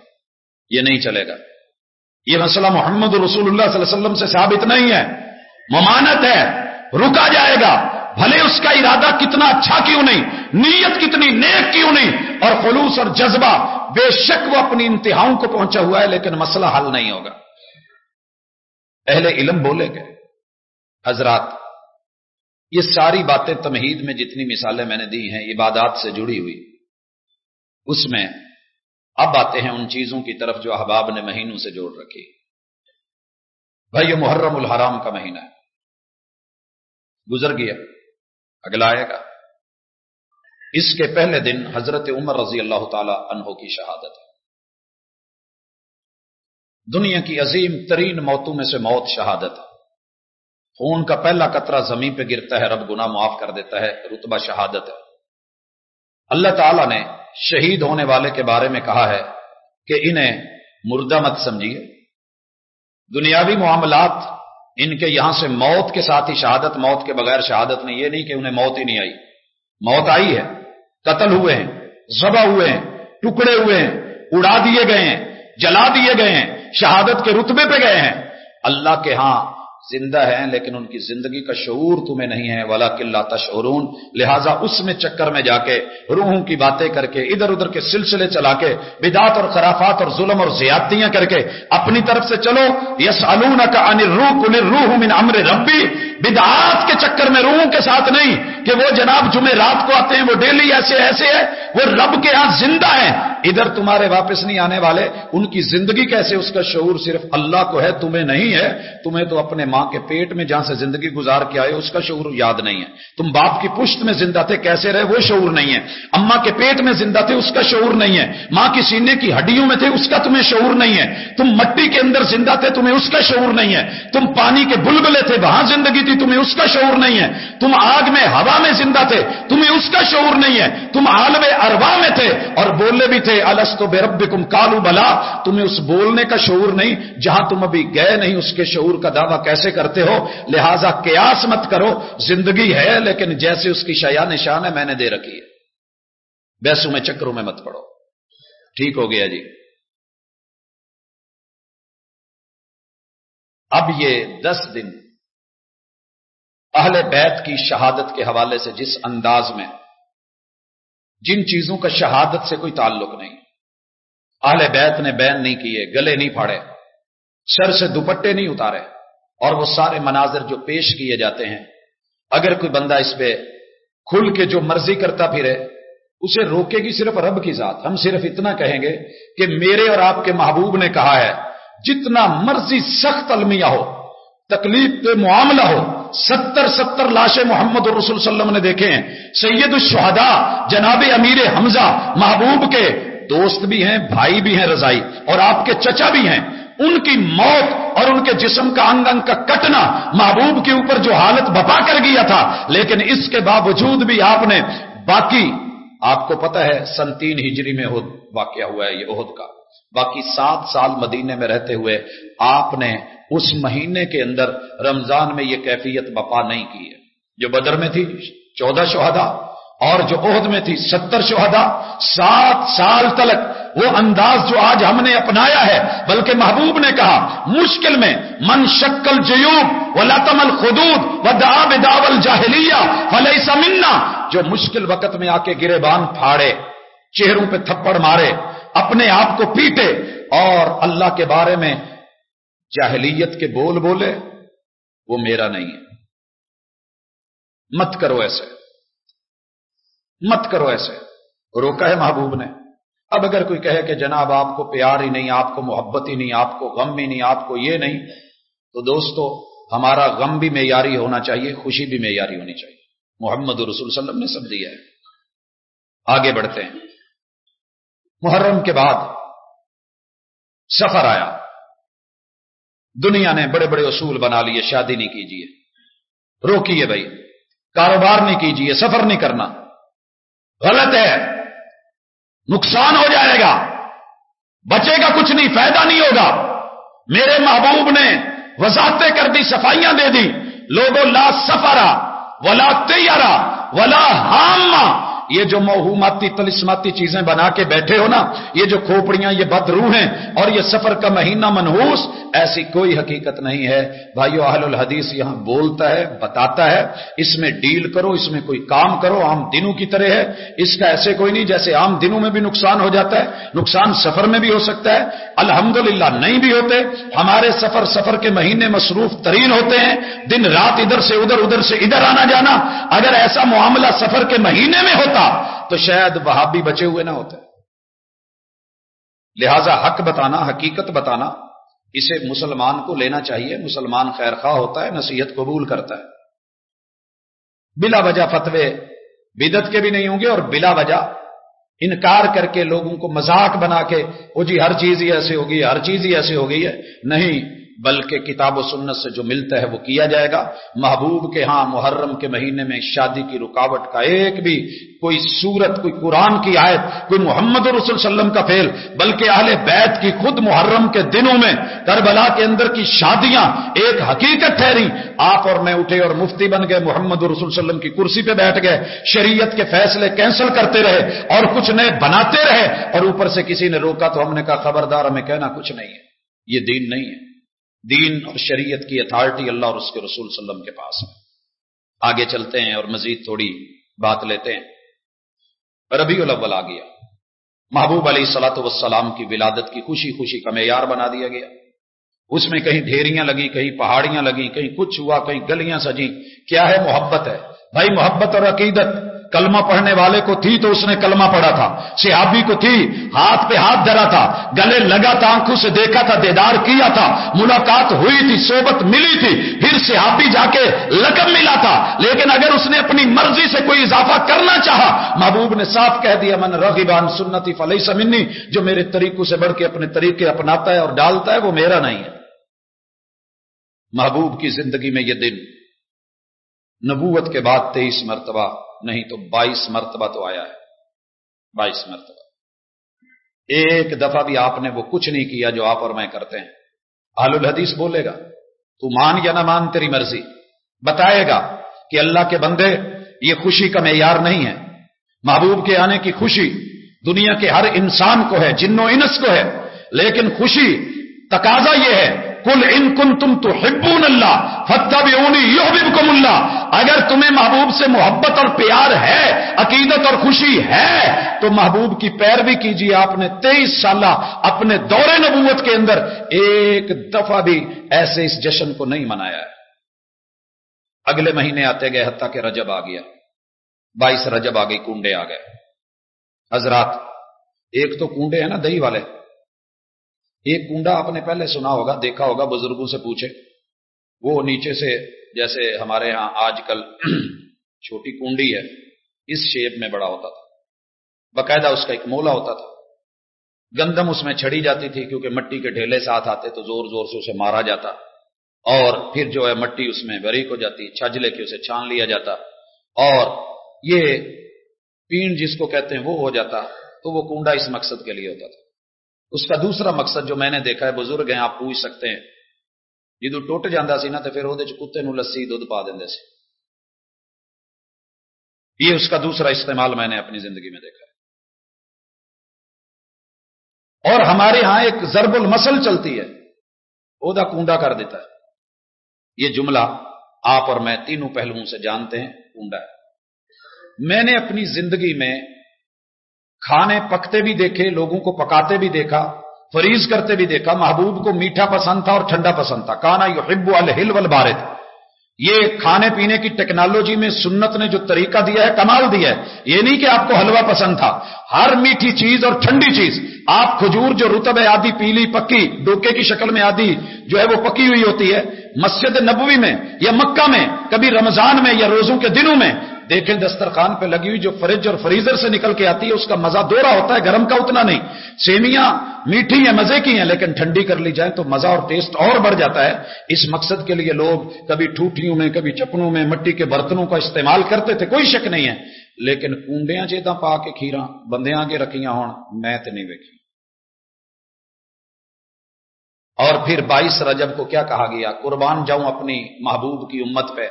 یہ نہیں چلے گا۔ یہ مسئلہ محمد رسول اللہ صلی اللہ علیہ وسلم سے ثابت نہیں ہے۔ ممانت ہے۔ رکا جائے گا۔ بھلے اس کا ارادہ کتنا اچھا کیوں نہیں؟ نیت کتنی نیک کیوں نہیں؟ اور خلوص اور جذبہ، بے شک وہ اپنی انتہاؤں کو پہنچا ہوا ہے، لیکن مسئلہ حل نہیں ہوگا۔ اہل علم بولے گئے، حضرات، یہ ساری باتیں تمہید میں جتنی مثالیں میں نے دی ہیں، عبادات سے جڑی ہوئی، اس میں اب آتے ہیں ان چیزوں کی طرف جو احباب نے مہینوں سے جوڑ رکھی۔ بھائی، یہ محرم الحرام کا مہینہ ہے۔ گزر گیا۔ اگلا آئے گا۔ اس کے پہلے دن حضرت عمر رضی اللہ تعالی عنہ کی شہادت۔ ہے دنیا کی عظیم ترین موتوں میں سے موت شہادت۔ ہے خون کا پہلا قطرہ زمین پہ گرتا ہے، رب گنا معاف کر دیتا ہے، رتبہ شہادت۔ ہے اللہ تعالی نے شہید ہونے والے کے بارے میں کہا ہے کہ انہیں مردہ مت سمجھیے۔ دنیاوی معاملات ان کے یہاں سے موت کے ساتھ ہی شہادت، موت کے بغیر شہادت نہیں، یہ نہیں کہ انہیں موت ہی نہیں آئی۔ موت آئی ہے، قتل ہوئے ہیں، ذبح ہوئے ہیں، ٹکڑے ہوئے ہیں، اڑا دیے گئے ہیں، جلا دیے گئے ہیں، شہادت کے رتبے پہ گئے ہیں۔ اللہ کے ہاں زندہ ہیں لیکن ان کی زندگی کا شعور تمہیں نہیں ہے ولا قلعہ تشعرون۔ لہٰذا اس میں چکر میں جا کے، روحوں کی باتیں کر کے، ادھر ادھر کے سلسلے چلا کے بدات اور خرافات اور ظلم اور زیادتیاں کر کے اپنی طرف سے چلو۔ یس کا ان روح کل روح من امر ربی بدعات کے چکر میں روحوں کے ساتھ نہیں کہ وہ جناب جمعے رات کو آتے ہیں، وہ ڈیلی ایسے ایسے ہے وہ رب کے ہاں زندہ ہیں۔ ادھر تمہارے واپس نہیں آنے والے، ان کی زندگی کیسے اس کا شعور صرف اللہ کو ہے، تمہیں نہیں ہے، تمہیں تو اپنے ماں کے پیٹ میں جہاں سے زندگی گزار کے آئے، اس کا شعور یاد نہیں ہے۔ تم باپ کی پشت میں زندہ تھے، کیسے رہے؟ وہ شعور نہیں ہے۔ اما کے پیٹ میں زندہ تھے، اس کا شعور نہیں ہے۔ ماں کی سینے کی ہڈیوں میں تھے، اس کا تمہیں شعور نہیں ہے۔ تم مٹی کے اندر زندہ تھے، تمہیں اس کا شعور نہیں ہے۔ تم پانی کے بلبلے تھے، وہاں زندگی تھی، تمہیں اس کا شعور نہیں ہے۔ تم آگ میں، ہوا میں زندہ تھے، تمہیں اس کا شعور نہیں ہے۔ تم عالم اروا میں تھے اور بولے بھی تھے السط بے رب کالو بلا، تمہیں اس بولنے کا شعور نہیں، جہاں تم ابھی گئے نہیں، اس کے شعور کا دعویٰ کیسے کرتے ہو؟ لہذا قیاس مت کرو، زندگی ہے، لیکن جیسے اس کی شیا نشان ہے، میں نے دے رکھی ہے۔ بیسوں میں چکروں میں مت پڑو۔ ٹھیک ہو گیا جی۔ اب یہ دس دن اہل بیت کی شہادت کے حوالے سے جس انداز میں جن چیزوں کا شہادت سے کوئی تعلق نہیں۔ اہل بیت نے بین نہیں کیے، گلے نہیں پھاڑے، سر سے دوپٹے نہیں اتارے، اور وہ سارے مناظر جو پیش کیے جاتے ہیں، اگر کوئی بندہ اس پہ کھل کے جو مرضی کرتا پھرے، اسے روکے گی صرف رب کی ذات۔ ہم صرف اتنا کہیں گے کہ میرے اور آپ کے محبوب نے کہا ہے، جتنا مرضی سخت المیہ ہو، تکلیف پہ معاملہ ہو ستر ستر لاشیں محمد رسول صلی اللہ علیہ وسلم نے دیکھے ہیں۔ سید الشہداء، جناب امیر حمزہ محبوب کے دوست بھی ہیں، بھائی بھی ہیں رضائی، اور آپ کے چچا بھی ہیں۔ ان کی موت اور ان کے جسم کا انگ انگ کا کٹنا محبوب کے اوپر جو حالت بپا کر گیا تھا، لیکن اس کے باوجود بھی آپ نے، باقی آپ کو پتا ہے، سن تین ہجری میں واقعہ ہوا ہے، یہ عہد کا۔ باقی سات سال مدینے میں رہتے ہوئے آپ نے اس مہینے کے اندر رمضان میں یہ کیفیت بپا نہیں کی ہے۔ جو بدر میں تھی، چودہ شہدا اور جو عہد میں تھی، ستر شہدا سات سال تلک وہ انداز جو آج ہم نے اپنایا ہے، بلکہ محبوب نے کہا، مشکل میں، من شکل جیوب و لتم الخدود و داب داول جاہلیہ فلئی سمنا جو مشکل وقت میں آ کے گرے بان پھاڑے، چہروں پہ تھپڑ مارے اپنے آپ کو پیٹے اور اللہ کے بارے میں جاہلیت کے بول بولے، وہ میرا نہیں ہے۔ مت کرو ایسے۔ مت کرو ایسے۔ روکا ہے محبوب نے۔ اب اگر کوئی کہے کہ جناب آپ کو پیار ہی نہیں، آپ کو محبت ہی نہیں، آپ کو غم ہی نہیں، آپ کو یہ نہیں، تو دوستو، ہمارا غم بھی معیاری ہونا چاہیے، خوشی بھی معیاری ہونی چاہیے۔ محمد رسول صلی اللہ علیہ وسلم نے سب دیا ہے۔ آگے بڑھتے ہیں۔ محرم کے بعد سفر آیا۔ دنیا نے بڑے بڑے اصول بنا لیے، شادی نہیں کیجیے روکیے بھائی، کاروبار نہیں کیجیے سفر نہیں کرنا۔ غلط ہے۔ نقصان ہو جائے گا۔ بچے گا کچھ نہیں، فائدہ نہیں ہوگا۔ میرے محبوب نے وضاحتیں کر دی، صفائیاں دے دی۔ لوگوں، لا سفرا ولا تیارا ولا ہاما یہ جو موہوماتی تلسماتی چیزیں بنا کے بیٹھے ہو نا، یہ جو کھوپڑیاں، یہ بدرو ہیں اور یہ سفر کا مہینہ منحوس، ایسی کوئی حقیقت نہیں ہے۔ بھائیو، اہل الحدیث یہاں بولتا ہے، بتاتا ہے، اس میں ڈیل کرو، اس میں کوئی کام کرو، عام دنوں کی طرح ہے۔ اس کا ایسے کوئی نہیں جیسے عام دنوں میں بھی نقصان ہو جاتا ہے۔ نقصان سفر میں بھی ہو سکتا ہے۔ الحمدللہ نہیں بھی ہوتے، ہمارے سفر سفر کے مہینے مصروف ترین ہوتے ہیں۔ دن رات ادھر سے ادھر ادھر سے ادھر آنا جانا۔ اگر ایسا معاملہ سفر کے مہینے میں ہوتا تو شاید وہاں بھی بچے ہوئے نہ ہوتے۔ لہذا حق بتانا، حقیقت بتانا، اسے مسلمان کو لینا چاہیے۔ مسلمان خیر خواہ ہوتا ہے، نصیحت قبول کرتا ہے۔ بلا وجہ فتوے بدت کے بھی نہیں ہوں گے اور بلا وجہ انکار کر کے لوگوں کو مذاق بنا کے، وہ جی ہر چیز ہی ایسے ہوگی ہر چیز ہی ایسے ہو گئی ہے۔ نہیں بلکہ کتاب و سنت سے جو ملتا ہے وہ کیا جائے گا؟ محبوب کے ہاں محرم کے مہینے میں شادی کی رکاوٹ کا ایک بھی کوئی صورت کوئی قرآن کی آیت، کوئی محمد رسول وسلم کا فیل بلکہ اہل بیت کی خود محرم کے دنوں میں کربلا کے اندر کی شادیاں ایک حقیقت ٹھہری۔ آپ اور میں اٹھے اور مفتی بن گئے، محمد رسول وسلم کی کرسی پہ بیٹھ گئے۔ شریعت کے فیصلے کینسل کرتے رہے اور کچھ نئے بناتے رہے۔ اور اوپر سے کسی نے روکا تو ہم نے کہا، خبردار، ہمیں کہنا کچھ نہیں ہے۔ یہ دین نہیں ہے۔ دین اور شریعت کی اتھارٹی اللہ اور اس کے رسول صلی اللہ علیہ وسلم کے پاس ہے۔ آگے چلتے ہیں اور مزید تھوڑی بات لیتے ہیں۔ ربیع الاول آ گیا۔ محبوب علیہ سلاۃ وسلام کی ولادت کی خوشی خوشی کا معیار بنا دیا گیا۔ اس میں کہیں ڈھیریاں لگی کہیں پہاڑیاں لگی کہیں کچھ ہوا، کہیں گلیاں سجی کیا ہے؟ محبت ہے۔ بھائی محبت اور عقیدت۔ کلمہ پڑھنے والے کو تھی تو اس نے کلمہ پڑھا تھا۔ صحابی کو تھی، ہاتھ پہ ہاتھ دھرا تھا۔ گلے لگا تھا، آنکھوں سے دیکھا تھا، دیدار کیا تھا۔ ملاقات ہوئی تھی، صحبت ملی تھی۔ پھر صحابی جا کے لقب ملا تھا۔ لیکن اگر اس نے اپنی مرضی سے کوئی اضافہ کرنا چاہا، محبوب نے صاف کہہ دیا، من رغبان سنتی فلئی سمنی جو میرے طریقوں سے بڑھ کے اپنے طریقے اپناتا ہے اور ڈالتا ہے، وہ میرا نہیں ہے۔ محبوب کی زندگی میں یہ دن نبوت کے بعد تیئیس مرتبہ نہیں تو بائیس مرتبہ تو آیا ہے۔ بائیس مرتبہ۔ ایک دفعہ بھی آپ نے وہ کچھ نہیں کیا جو آپ اور میں کرتے ہیں۔ آل الحدیث بولے گا، تو مان یا نہ مان تیری مرضی۔ بتائے گا کہ اللہ کے بندے، یہ خوشی کا معیار نہیں ہے۔ محبوب کے آنے کی خوشی دنیا کے ہر انسان کو ہے جنو انس کو ہے۔ لیکن خوشی تقاضا یہ ہے کل ان کن تم تو ہبون اللہ فتح بھی اگر تمہیں محبوب سے محبت اور پیار ہے، عقیدت اور خوشی ہے، تو محبوب کی پیروی کیجیے آپ نے تیئیس سالہ اپنے دور نبوت کے اندر ایک دفعہ بھی ایسے اس جشن کو نہیں منایا ہے۔ اگلے مہینے آتے گئے حتیٰ کہ رجب آ گیا۔ بائیس رجب آ گئی کنڈے آ گئے۔ حضرات، ایک تو کنڈے ہیں نا، دہی والے۔ ایک کنڈا آپ نے پہلے سنا ہوگا، دیکھا ہوگا، بزرگوں سے پوچھے۔ وہ نیچے سے جیسے ہمارے ہاں آج کل چھوٹی کنڈی ہے، اس شیپ میں بڑا ہوتا تھا۔ باقاعدہ اس کا ایک مولا ہوتا تھا۔ گندم اس میں چھڑی جاتی تھی کیونکہ مٹی کے ڈھیلے ساتھ آتے تو زور زور سے اسے مارا جاتا۔ اور پھر جو ہے مٹی اس میں بریک ہو جاتی، چھج لے کے اسے چھان لیا جاتا۔ اور یہ پینڈ جس کو کہتے ہیں وہ ہو جاتا، تو وہ کنڈا اس مقصد کے لیے ہوتا تھا۔ اس کا دوسرا مقصد جو میں نے دیکھا ہے، بزرگ ہیں، آپ پوچھ سکتے ہیں جدو ٹوٹ جانا سی نا تو پھر وہ کتے نو لسی دھد پا دیں سی۔ یہ اس کا دوسرا استعمال میں نے اپنی زندگی میں دیکھا ہے۔ اور ہمارے ہاں ایک ضرب المسل چلتی ہے۔ عہدہ کنڈا کر دیتا ہے۔ یہ جملہ آپ اور میں تینوں پہلوؤں سے جانتے ہیں کنڈا ہے۔ میں نے اپنی زندگی میں کھانے پکتے بھی دیکھے، لوگوں کو پکاتے بھی دیکھا فریز کرتے بھی دیکھا، محبوب کو میٹھا پسند تھا اور ٹھنڈا پسند تھا۔ کانا یو ہب الہل والبارد۔ یہ کھانے پینے کی ٹیکنالوجی میں سنت نے جو طریقہ دیا ہے، کمال دیا ہے۔ یہ نہیں کہ آپ کو حلوہ پسند تھا۔ ہر میٹھی چیز اور ٹھنڈی چیز۔ آپ کھجور جو رتب ہے، آدھی پیلی، پکی، ڈوکے کی شکل میں آدھی جو ہے وہ پکی ہوئی ہوتی ہے۔ مسجد نبوی میں یا مکہ میں، کبھی رمضان میں یا روزوں کے دنوں میں دیکھیں دسترخوان پہ لگی ہوئی جو فریج اور فریزر سے نکل کے آتی ہے، اس کا مزہ دوہرا ہوتا ہے، گرم کا اتنا نہیں۔ سیمیاں میٹھی ہیں، مزے کی ہیں، لیکن ٹھنڈی کر لی جائے تو مزہ اور ٹیسٹ اور بڑھ جاتا ہے۔ اس مقصد کے لیے لوگ کبھی ٹوٹیوں میں، کبھی چپنوں میں مٹی کے برتنوں کا استعمال کرتے تھے، کوئی شک نہیں ہے۔ لیکن کنڈیاں چیتا پا کے کھیرا، بندیاں کے رکھیاں ہون میں تو نہیں ویکھی۔ اور پھر بائیس رجب کو کیا کہا گیا؟ قربان جاؤں اپنی محبوب کی امت پہ۔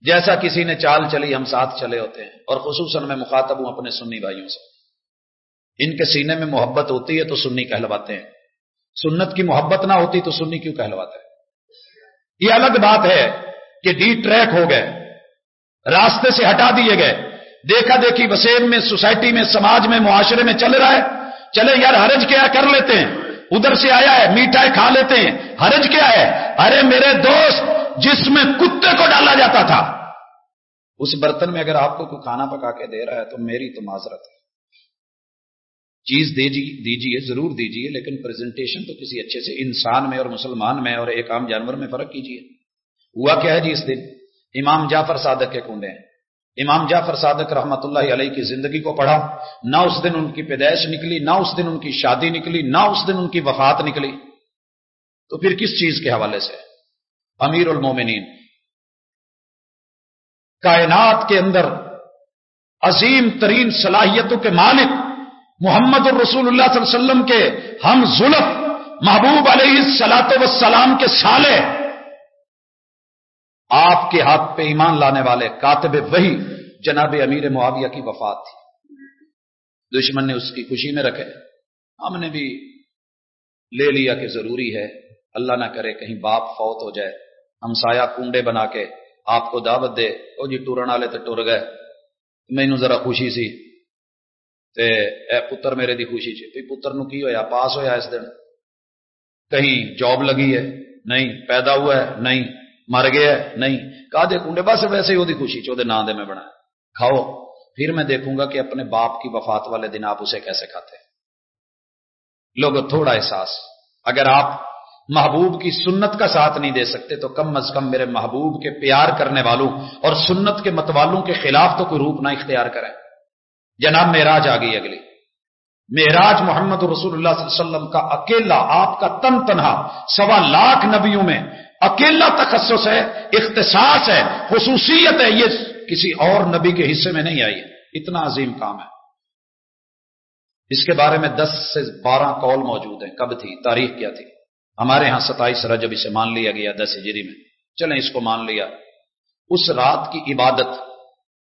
جیسا کسی نے چال چلی، ہم ساتھ چلے ہوتے ہیں۔ اور خصوصاً میں مخاطب ہوں اپنے سنی بھائیوں سے۔ ان کے سینے میں محبت ہوتی ہے تو سنی کہلواتے ہیں۔ سنت کی محبت نہ ہوتی تو سنی کیوں کہلواتے ہیں؟ یہ الگ بات ہے کہ ڈی ٹریک ہو گئے، راستے سے ہٹا دیے گئے۔ دیکھا دیکھی وسیم میں، سوسائٹی میں، سماج میں، معاشرے میں چل رہا ہے۔ چلے یار، حرج کیا کر لیتے ہیں؟ ادھر سے آیا ہے، میٹھائی کھا لیتے ہیں۔ حرج کیا ہے؟ ارے میرے دوست جس میں کتے کو ڈالا جاتا تھا۔ اس برتن میں اگر آپ کو کوئی کھانا پکا کے دے رہا ہے تو میری تو معذرت ہے۔ چیز دیجیے، ضرور دیجیے، لیکن پریزنٹیشن تو کسی اچھے سے انسان میں اور مسلمان میں اور ایک عام جانور میں فرق کیجیے۔ ہوا کیا ہے جی اس دن؟ امام جعفر صادق کے کنڈے ہیں۔ امام جعفر صادق رحمت اللہ علیہ کی زندگی کو پڑھا نہ اس دن ان کی پیدائش نکلی، نہ اس دن ان کی شادی نکلی، نہ اس دن ان کی وفات نکلی۔ تو پھر کس چیز کے حوالے سے؟ امیر المومنین۔ کائنات کے اندر عظیم ترین صلاحیتوں کے مالک محمد الرسول اللہ صلی اللہ علیہ وسلم کے ہم ظلم محبوب علیہ سلاط وسلام کے سالے۔ آپ کے ہاتھ پہ ایمان لانے والے کاتب وہی جناب امیر معاویہ کی وفات تھی۔ دشمن نے اس کی خوشی میں رکھے۔ ہم نے بھی لے لیا کہ ضروری ہے۔ اللہ نہ کرے کہیں باپ فوت ہو جائے۔ ہم سایہ کنڈے بنا کے آپ کو دعوت دے۔ او جی ٹورن والے تو ٹر گئے۔ مینو ذرا خوشی سی۔ تے اے پتر میرے دی خوشی چی۔ پتر نو کی ہویا؟ پاس ہویا اس دن؟ کہیں جاب لگی ہے؟ نہیں۔ پیدا ہوا ہے؟ نہیں۔ مر گیا ہے؟ نہیں۔ کہا دے کنڈے بس ویسے ہی وہ خوشی چو دے نا دے میں بنا کھاؤ۔ پھر میں دیکھوں گا کہ اپنے باپ کی وفات والے دن آپ اسے کیسے کھاتے۔ لوگ تھوڑا احساس۔ اگر آپ محبوب کی سنت کا ساتھ نہیں دے سکتے، تو کم از کم میرے محبوب کے پیار کرنے والوں اور سنت کے متوالوں کے خلاف تو کوئی روپ نہ اختیار کریں جناب، معراج آ گئی اگلی۔ معراج محمد رسول اللہ صلی اللہ علیہ وسلم کا اکیلا، آپ کا تن تنہا، سوا لاکھ نبیوں میں اکیلا تخصص ہے، اختصاص ہے، خصوصیت ہے، یہ کسی اور نبی کے حصے میں نہیں آئی اتنا عظیم کام ہے۔ اس کے بارے میں دس سے بارہ کال موجود ہیں، کب تھی، تاریخ کیا تھی؟ ہمارے ہاں ستائیس رجب اسے مان لیا گیا دس ہجری میں۔ چلیں اس کو مان لیا۔ اس رات کی عبادت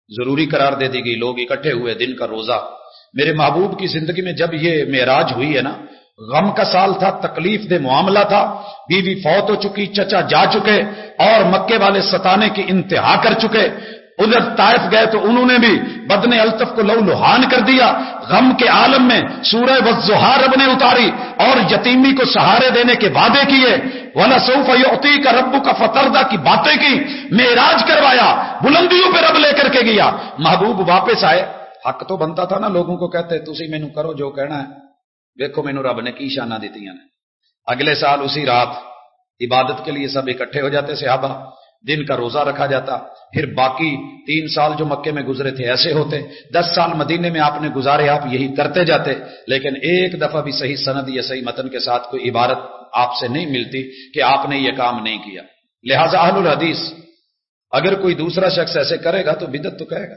ضروری قرار دے دی گئی۔ لوگ اکٹھے ہوئے دن کا روزہ۔ میرے محبوب کی زندگی میں جب یہ معراج ہوئی ہے نا، غم کا سال تھا، تکلیف دے معاملہ تھا۔ بیوی فوت ہو چکی، چچا جا چکے اور مکے والے ستانے کی انتہا کر چکے۔ ادھر طائف گئے تو انہوں نے بھی بدن الطف کو لو لوہان کر دیا۔ غم کے عالم میں سورہ وزہار رب نے اتاری اور یتیمی کو سہارے دینے کے وعدے کیے۔ والا سوف یوتی کا ربو کا فتردہ کی باتیں کی میراج کروایا، بلندیوں پہ رب لے کر کے گیا۔ محبوب واپس آئے۔ حق تو بنتا تھا نا لوگوں کو کہتے تھی مینو کرو جو کہنا ہے۔ دیکھو مینو رب نے کی شانہ دیتی ہیں اگلے سال اسی رات عبادت کے لیے سب اکٹھے ہو جاتے صحابہ۔ دن کا روزہ رکھا جاتا۔ پھر باقی تین سال جو مکے میں گزرے تھے ایسے ہوتے۔ دس سال مدینے میں آپ نے گزارے، آپ یہی کرتے جاتے۔ لیکن ایک دفعہ بھی صحیح سند یا صحیح متن کے ساتھ کوئی عبارت آپ سے نہیں ملتی کہ آپ نے یہ کام نہیں کیا۔ لہذا اہل الحدیث، اگر کوئی دوسرا شخص ایسے کرے گا تو بدت تو کہے گا۔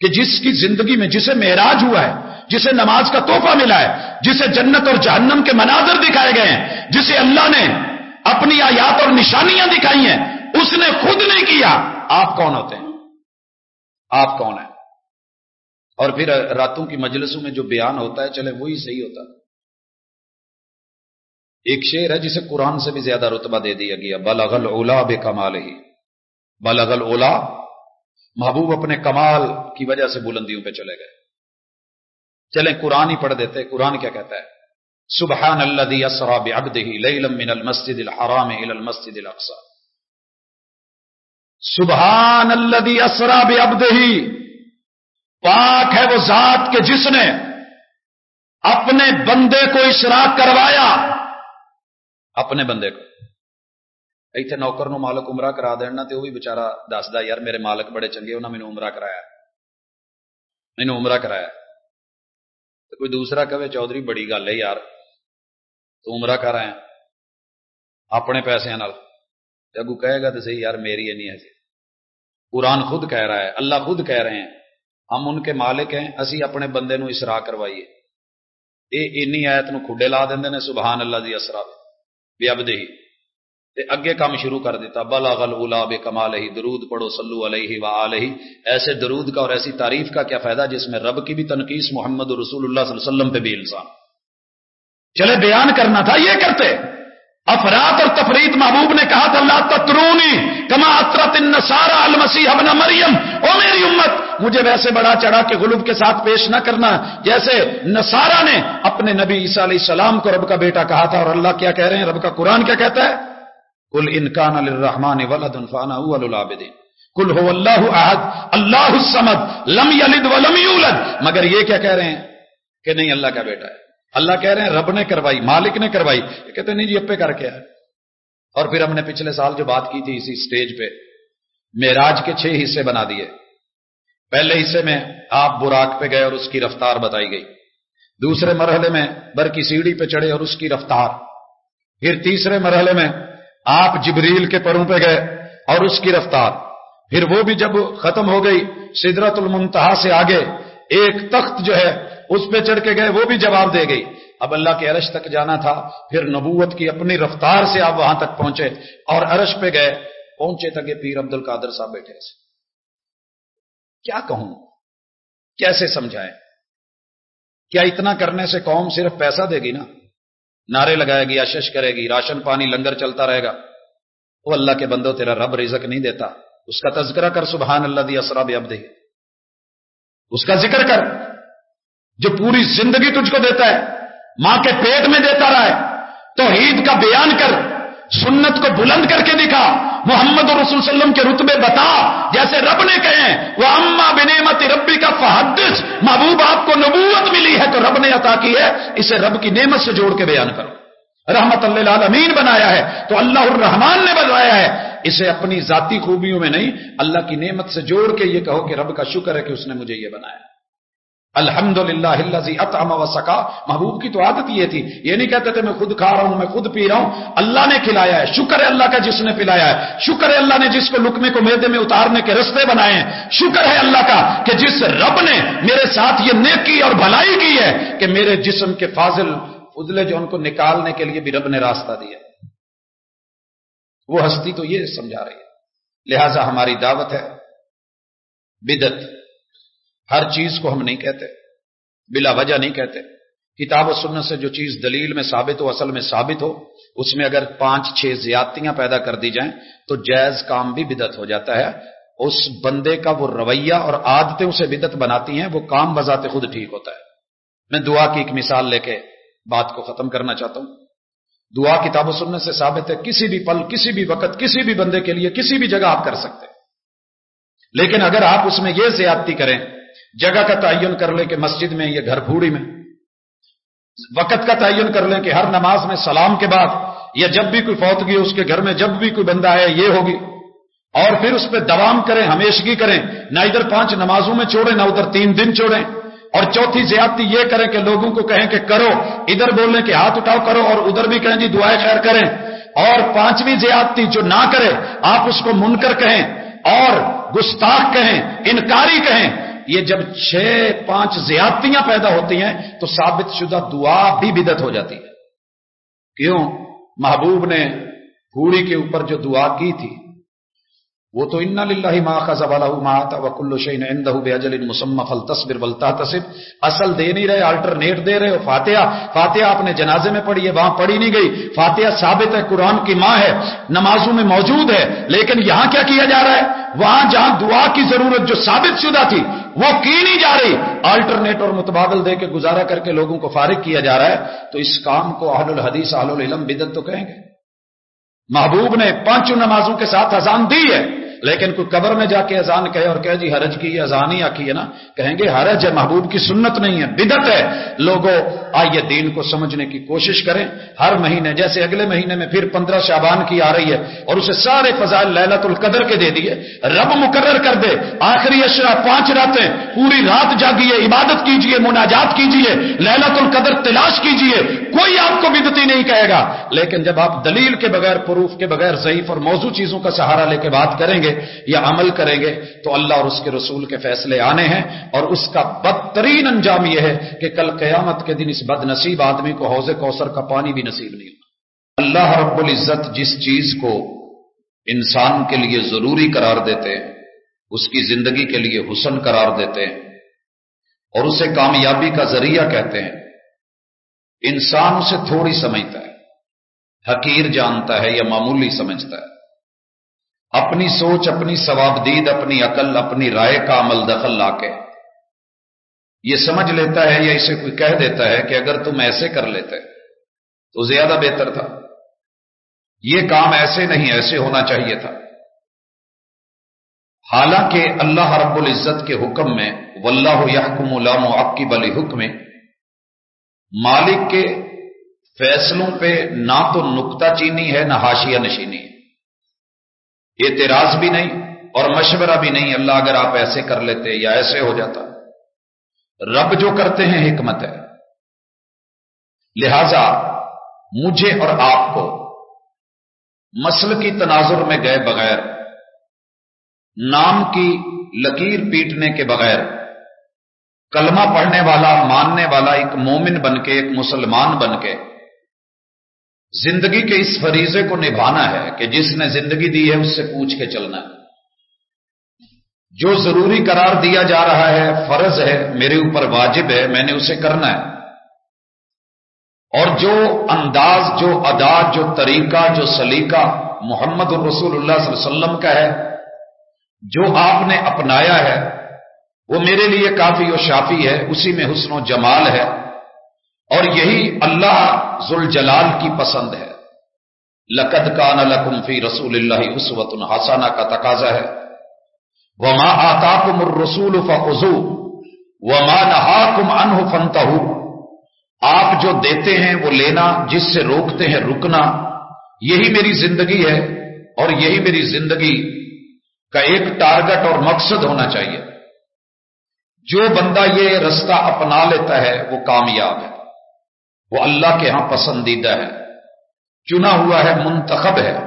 کہ جس کی زندگی میں جسے معراج ہوا ہے، جسے نماز کا توحفہ ملا ہے، جسے جنت اور جہنم کے مناظر دکھائے گئے ہیں، جسے اللہ نے اپنی آیات اور نشانیاں دکھائی ہیں۔ اس نے خود نہیں کیا۔ آپ کون ہوتے ہیں؟ آپ کون ہیں؟ اور پھر راتوں کی مجلسوں میں جو بیان ہوتا ہے چلے وہی صحیح ہوتا۔ ایک شعر ہے جسے قرآن سے بھی زیادہ رتبہ دے دیا گیا۔ بلغل اولا بے کمال ہی بلغل اولا محبوب اپنے کمال کی وجہ سے بلندیوں پہ چلے گئے۔ چلیں قرآن ہی پڑھ دیتے۔ قرآن کیا کہتا ہے؟ سبحان الذي اسرا بعبده ليلا من المسجد الحرام الى المسجد الاقصى سبحان الذي اسرا بعبده. پاک ہے وہ ذات کے جس نے اپنے بندے کو اشراق کروایا. اپنے بندے کو. ایتھے نوکر نو مالک عمرہ کرا دینا تے وہ بھی بچارا دسدا یار میرے مالک بڑے چنگے انہاں مینوں عمرہ کرایا. مینوں عمرہ کرایا. کوئی دوسرا کہے چودھری بڑی گل ہے یار. تو عمرہ کر رہے ہیں اپنے پیسے اگو کہے گا تو صحیح یار، میری نہیں ہے جی۔ قرآن خود کہہ رہا ہے، اللہ خود کہہ رہے ہیں۔ ہم ان کے مالک ہیں، اسی اپنے بندے نو اسرا کروائیے۔ یہ اینی آیت نو کھڈے لا دیں نے سبحان اللہ دی اسرا بھی اب دہی تے اگے کام شروع کر دیتا۔ بلاغ الاولا بے کمال ہی درود پڑھو سلو علیہ و علیہ ایسے درود کا اور ایسی تعریف کا کیا فائدہ، جس میں رب کی بھی تنقید محمد رسول اللہ صلی اللہ علیہ وسلم پہ بھی الزام۔ چلے بیان کرنا تھا، یہ کرتے۔ افراد اور تفرید محبوب نے کہا تھا اللہ تترونی کما اطرت النصارى المسیح ابن مریم۔ او میری امت، مجھے ویسے بڑا چڑھا کے غلوب کے ساتھ پیش نہ کرنا۔ جیسے نصارہ نے اپنے نبی عیسیٰ علیہ السلام کو رب کا بیٹا کہا تھا، اور اللہ کیا کہہ رہے ہیں؟ رب کا قرآن کیا کہتا ہے؟ کل انکان للرحمن ولد فانا اول العابدین کل هو اللہ احد، اللہ الصمد، لم یلد ولم یولد۔ مگر یہ کیا کہہ رہے ہیں؟ کہ نہیں، اللہ کا بیٹا ہے۔ اللہ کہہ رہے ہیں رب نے کروائی، مالک نے کروائی، یہ کہتے نہیں جی اپے کر کے آئے۔ اور پھر ہم نے پچھلے سال جو بات کی تھی اسی سٹیج پہ، معراج کے چھ حصے بنا دیے۔ پہلے حصے میں آپ براق پہ گئے اور اس کی رفتار بتائی گئی۔ دوسرے مرحلے میں بر کی سیڑھی پہ چڑھے اور اس کی رفتار۔ پھر تیسرے مرحلے میں آپ جبریل کے پروں پہ گئے اور اس کی رفتار۔ پھر وہ بھی جب ختم ہو گئی، سدرت المنتہا سے آگے، ایک تخت جو ہے اس پہ چڑھ کے گئے، وہ بھی جواب دے گئی۔ اب اللہ کے عرش تک جانا تھا، پھر نبوت کی اپنی رفتار سے آپ وہاں تک پہنچے اور عرش پہ گئے۔ پہنچے تک یہ پیر عبد القادر صاحب بیٹھے سے کیا کہوں؟ کیسے سمجھائیں؟ کیا اتنا کرنے سے قوم صرف پیسہ دے گی نا؟ نعرے لگائے گی، آشش کرے گی، راشن پانی، لنگر چلتا رہے گا۔ وہ اللہ کے بندو تیرا رب رزق نہیں دیتا۔ اس کا تذکرہ کر، سبحان اللہ، دی اسرا اب دے اس کا ذکر کر۔ جو پوری زندگی تجھ کو دیتا ہے، ماں کے پیٹ میں دیتا رہا ہے۔ تو عید کا بیان کر، سنت کو بلند کر کے دکھا۔ محمد اور رسول وسلم کے رتبے بتا، جیسے رب نے کہے وہ اما بنعمت ربی کا فحدث۔ محبوب آپ کو نبوت ملی ہے تو رب نے عطا کی ہے۔ اسے رب کی نعمت سے جوڑ کے بیان کرو۔ رحمت اللہ امین بنایا ہے، تو اللہ الرحمان نے بنوایا ہے۔ اسے اپنی ذاتی خوبیوں میں نہیں، اللہ کی نعمت سے جوڑ کے یہ کہو کہ رب کا شکر ہے کہ اس نے مجھے یہ بنایا۔ الحمد للہ اطعم و سکا. محبوب کی تو عادت یہ تھی. یہ نہیں کہتے تھے میں خود کھا رہا ہوں، میں خود پی رہا ہوں. اللہ نے کھلایا ہے، شکر ہے اللہ کا جس نے پلایا ہے. شکر ہے اللہ نے جس کو لکمے کو میدے میں اتارنے کے رستے بنائے ہیں. شکر ہے اللہ کا کہ جس رب نے میرے ساتھ یہ نیکی اور بھلائی کی ہے کہ میرے جسم کے فاضل ادلے جو ان کو نکالنے کے لیے بھی رب نے راستہ دیا وہ ہستی تو یہ سمجھا رہی ہے لہذا ہماری دعوت ہے بدت ہر چیز کو ہم نہیں کہتے، بلا وجہ نہیں کہتے۔ کتاب و سننے سے جو چیز دلیل میں ثابت ہو، اصل میں ثابت ہو، اس میں اگر پانچ، چھ زیادتیاں پیدا کر دی جائیں تو جائز کام بھی بدت ہو جاتا ہے۔ اس بندے کا وہ رویہ اور عادتیں اسے بدت بناتی ہیں، وہ کام بذات خود ٹھیک ہوتا ہے۔ میں دعا کی ایک مثال لے کے بات کو ختم کرنا چاہتا ہوں۔ دعا کتاب و سننے سے ثابت ہے، کسی بھی پل، کسی بھی وقت، کسی بھی بندے کے لیے کسی بھی جگہ آپ کر سکتے لیکن اگر آپ اس میں یہ زیادتی کریں جگہ کا تعین کر لیں کہ مسجد میں یا گھر پھوڑی میں، وقت کا تعین کر لیں کہ ہر نماز میں سلام کے بعد، یا جب بھی کوئی فوتگی اس کے گھر میں، جب بھی کوئی بندہ ہے یہ ہوگی۔ اور پھر اس پہ دوام کریں، ہمیشگی کریں۔ نہ ادھر پانچ نمازوں میں چھوڑیں، نہ ادھر تین دن چھوڑیں۔ اور چوتھی زیادتی یہ کریں کہ لوگوں کو کہیں کہ کرو، ادھر بولیں کہ ہاتھ اٹھاؤ، کرو اور ادھر بھی کہیں جی دعائیں خیر کریں۔ اور پانچویں زیادتی جو نہ کرے، آپ اس کو منکر کہیں اور گستاخ کہیں، انکاری کہیں۔ یہ جب چھ پانچ زیادتیاں پیدا ہوتی ہیں تو ثابت شدہ دعا بھی بدت ہو جاتی ہے۔ کیوں؟ محبوب نے پھوڑی کے اوپر جو دعا کی تھی وہ تو ان للہ ما خز والا ما آتا وکل شعین اندہ بے اجل مسمہ فل تصبر بلتا تصب اصل دے نہیں رہے الٹرنیٹ دے رہے۔ ہو فاتحہ فاتحہ اپنے جنازے میں پڑھی ہے، وہاں پڑھی نہیں گئی۔ فاتحہ ثابت ہے، قرآن کی ماں ہے، نمازوں میں موجود ہے، لیکن یہاں کیا کیا جا رہا ہے؟ وہاں جہاں دعا کی ضرورت جو ثابت شدہ تھی، وہ کی نہیں جا رہی۔ آلٹرنیٹ اور متبادل دے کے گزارا کر کے لوگوں کو فارغ کیا جا رہا ہے۔ تو اس کام کو اہل الحدیث، اہل العلم بدت تو کہیں گے؟ محبوب نے پانچ نمازوں کے ساتھ اذان دی ہے۔ لیکن کوئی قبر میں جا کے اذان کہے اور کہے جی حرج کی اذان ہی آکی ہے نا، کہیں گے حرج ہے، محبوب کی سنت نہیں ہے بدت ہے۔ لوگوں آئیے دین کو سمجھنے کی کوشش کریں۔ ہر مہینے، جیسے اگلے مہینے میں پھر پندرہ شابان کی آ رہی ہے اور اسے سارے فضائل للت القدر کے دے دیے، رب مقرر کر دے۔ آخری اشرا، پانچ راتیں، پوری رات جاگیے، عبادت کیجیے، مناجات کیجیے للت القدر تلاش کیجیے۔ کوئی آپ کو بدتی نہیں کہے گا۔ لیکن جب آپ دلیل کے بغیر، پروف کے بغیر، ضعیف اور موضوع چیزوں کا سہارا لے کے بات کریں گے یا عمل کریں گے تو اللہ اور اس کے رسول کے فیصلے آنے ہیں اور اس کا بدترین انجام یہ ہے کہ کل قیامت کے دن اس بد نصیب آدمی کو حوض کوثر کا پانی بھی نصیب نہیں ہوگا۔ اللہ رب العزت جس چیز کو انسان کے لیے ضروری قرار دیتے ہیں اس کی زندگی کے لیے حسن قرار دیتے ہیں اور اسے کامیابی کا ذریعہ کہتے ہیں۔ انسان اسے تھوڑی سمجھتا ہے، حقیر جانتا ہے یا معمولی سمجھتا ہے۔ اپنی سوچ، اپنی ثوابدید، اپنی عقل، اپنی رائے کا عمل دخل لا کے۔ یہ سمجھ لیتا ہے یا اسے کوئی کہہ دیتا ہے کہ اگر تم ایسے کر لیتے، تو زیادہ بہتر تھا۔ یہ کام ایسے نہیں، ایسے ہونا چاہیے تھا۔ حالانکہ اللہ رب العزت کے حکم میں، واللہ یحکم علام و آپ کی بلی حکم مالک کے فیصلوں پہ نہ تو نکتہ چینی ہے، نہ ہاشیہ نشینی ہے۔ اعتراض بھی نہیں اور مشورہ بھی نہیں، اللہ اگر آپ ایسے کر لیتے یا ایسے ہو جاتا۔ رب جو کرتے ہیں حکمت ہے۔ لہذا مجھے اور آپ کو مسل کی تناظر میں گئے بغیر، نام کی لکیر پیٹنے کے بغیر، کلمہ پڑھنے والا، ماننے والا ایک مومن بن کے، ایک مسلمان بن کے زندگی کے اس فریضے کو نبھانا ہے کہ جس نے زندگی دی ہے اس سے پوچھ کے چلنا ہے۔ جو ضروری قرار دیا جا رہا ہے، فرض ہے، میرے اوپر واجب ہے، میں نے اسے کرنا ہے۔ اور جو انداز، جو ادا، جو طریقہ، جو سلیقہ محمد الرسول اللہ صلی اللہ علیہ وسلم کا ہے، جو آپ نے اپنایا ہے، وہ میرے لیے کافی و شافی ہے، اسی میں حسن و جمال ہے۔ اور یہی اللہ ذل جلال کی پسند ہے۔ لقد کان لکم فی رسول اللہ حسوت الحسانہ کا تقاضا ہے۔ وما آتا کم الرسول فضو وما نہا کم انہ فنتا آپ جو دیتے ہیں وہ لینا، جس سے روکتے ہیں رکنا۔ یہی میری زندگی ہے اور یہی میری زندگی کا ایک ٹارگٹ اور مقصد ہونا چاہیے۔ جو بندہ یہ رستہ اپنا لیتا ہے وہ کامیاب ہے۔ وہ اللہ کے ہاں پسندیدہ ہے۔ چنا ہوا ہے، منتخب ہے۔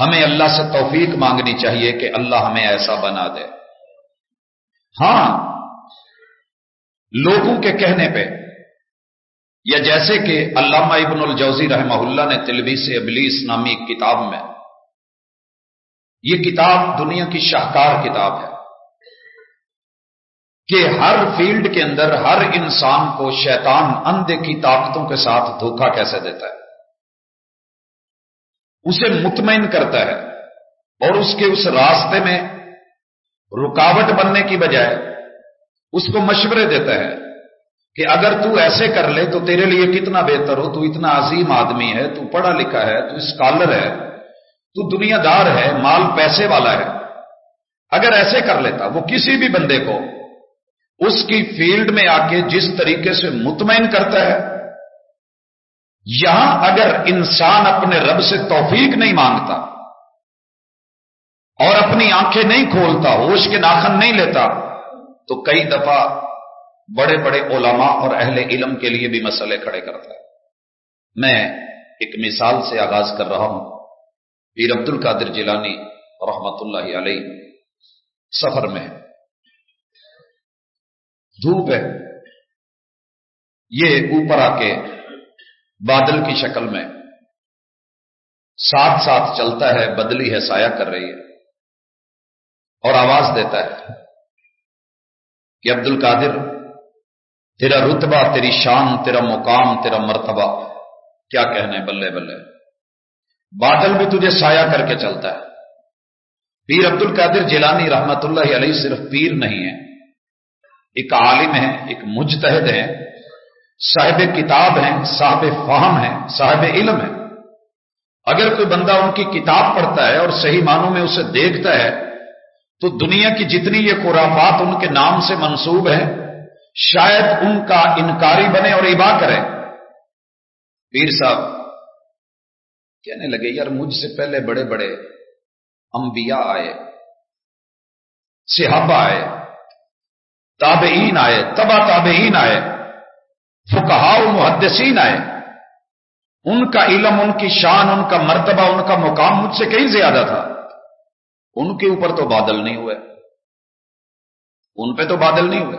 ہمیں اللہ سے توفیق مانگنی چاہیے کہ اللہ ہمیں ایسا بنا دے۔ ہاں لوگوں کے کہنے پہ، یا جیسے کہ علامہ ابن الجوزی رحمہ اللہ نے تلوی سے ابلیس نامی کتاب میں، یہ کتاب دنیا کی شاہکار کتاب ہے۔ کہ ہر فیلڈ کے اندر ہر انسان کو شیطان اندھے کی طاقتوں کے ساتھ دھوکہ کیسے دیتا ہے؟ اسے مطمئن کرتا ہے اور اس کے اس راستے میں رکاوٹ بننے کی بجائے اس کو مشورے دیتا ہے کہ اگر تو ایسے کر لے تو تیرے لیے کتنا بہتر ہو، تو اتنا عظیم آدمی ہے، تو پڑھا لکھا ہے، تو اسکالر ہے، تو دنیا دار ہے، مال پیسے والا ہے۔ اگر ایسے کر لیتا وہ کسی بھی بندے کو اس کی فیلڈ میں آ کے جس طریقے سے مطمئن کرتا ہے، یہاں اگر انسان اپنے رب سے توفیق نہیں مانگتا اور اپنی آنکھیں نہیں کھولتا، ہوش کے ناخن نہیں لیتا، تو کئی دفعہ بڑے بڑے علماء اور اہل علم کے لیے بھی مسئلے کھڑے کرتا ہے۔ میں ایک مثال سے آغاز کر رہا ہوں۔ پیر عبد القادر جیلانی رحمت اللہ علیہ سفر میں دھوپ ہے۔ یہ اوپر آ کے بادل کی شکل میں ساتھ ساتھ چلتا ہے، بدلی ہے، سایہ کر رہی ہے۔ اور آواز دیتا ہے کہ عبد القادر تیرا رتبہ، تیری شان، تیرا مقام، تیرا مرتبہ، کیا کہنے بلے بلے۔ بادل بھی تجھے سایہ کر کے چلتا ہے۔ پیر عبد القادر جیلانی رحمت اللہ علیہ صرف پیر نہیں ہے ایک عالم ہے ایک مجتہد ہے صاحب کتاب ہیں، صاحب فہم ہے صاحب علم ہے اگر کوئی بندہ ان کی کتاب پڑھتا ہے اور صحیح معنوں میں اسے دیکھتا ہے، تو دنیا کی جتنی یہ خرافات ان کے نام سے منسوب ہیں، شاید ان کا انکاری بنے اور ابا کرے۔ پیر صاحب، کہنے لگے، یار مجھ سے پہلے بڑے بڑے انبیاء آئے، صحابہ آئے۔ تابعین آئے تبا تابعین آئے فکہ محدثین آئے۔ ان کا علم، ان کی شان، ان کا مرتبہ، ان کا مقام مجھ سے کہیں زیادہ تھا۔ ان کے اوپر تو بادل نہیں ہوئے۔ ان پہ تو بادل نہیں ہوئے۔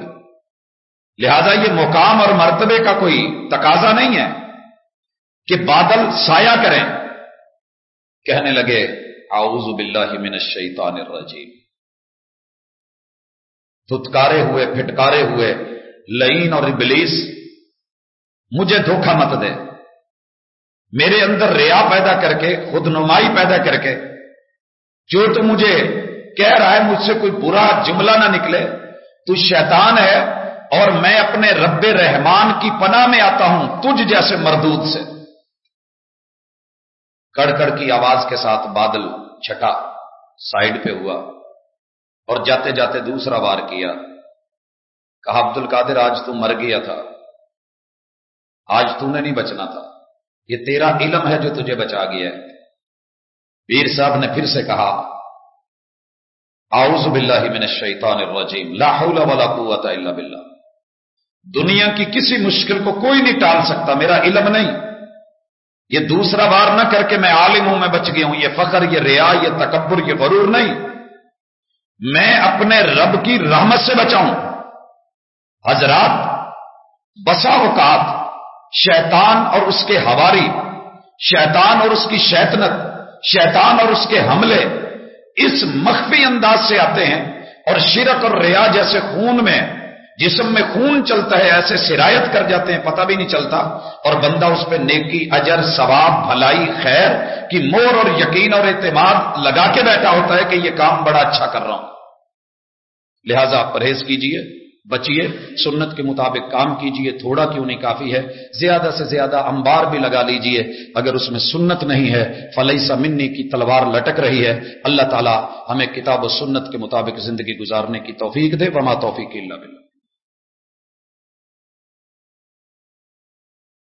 لہذا یہ مقام اور مرتبے کا کوئی تقاضا نہیں ہے کہ بادل سایہ کریں۔ کہنے لگے، اعوذ باللہ من الشیطان الرجیم۔ دھتکارے ہوئے، پھٹکارے ہوئے، لئین اور ابلیس، مجھے دھوکہ مت دے۔ میرے اندر ریا پیدا کر کے خود نمائی پیدا کر کے، جو تو مجھے کہہ رہا ہے، مجھ سے کوئی برا جملہ نہ نکلے۔ تو شیطان ہے اور میں اپنے رب رحمان کی پناہ میں آتا ہوں، تجھ جیسے مردود سے۔ کڑکڑ کی آواز کے ساتھ بادل چھٹا، سائڈ پہ ہوا۔ اور جاتے جاتے دوسرا بار کیا۔ کہا عبد القادر آج تو مر گیا تھا۔ آج تو نے نہیں بچنا تھا۔ یہ تیرا علم ہے جو تجھے بچا گیا ہے۔ پیر صاحب نے پھر سے کہا آؤز باللہ من الشیطان الرجیم، لا حول ولا قوت الا باللہ۔ دنیا کی کسی مشکل کو کوئی نہیں ٹال سکتا، میرا علم نہیں۔ یہ دوسرا بار نہ کر کے میں عالم ہوں، میں بچ گیا ہوں۔ یہ فخر، یہ ریا، یہ تکبر، یہ غرور نہیں۔ میں اپنے رب کی رحمت سے بچاؤں۔ حضرات، بسا اوقات شیطان اور اس کے ہواری شیطان اور اس کی شیطنت، شیطان اور اس کے حملے اس مخفی انداز سے آتے ہیں اور شرک اور ریا جیسے خون میں جسم میں خون چلتا ہے، ایسے سرایت کر جاتے ہیں، پتہ بھی نہیں چلتا۔ اور بندہ اس پہ نیکی، اجر، ثواب، بھلائی، خیر کی مور اور یقین اور اعتماد لگا کے بیٹھا ہوتا ہے کہ یہ کام بڑا اچھا کر رہا ہوں۔ لہذا آپ پرہیز کیجیے بچیے سنت کے مطابق کام کیجیے، تھوڑا کیوں نہیں، کافی ہے۔ زیادہ سے زیادہ انبار بھی لگا لیجیے۔ اگر اس میں سنت نہیں ہے فلئی سمنی کی تلوار لٹک رہی ہے۔ اللہ تعالی ہمیں کتاب و سنت کے مطابق زندگی گزارنے کی توفیق دے۔ وما توفیق اللہ بلّہ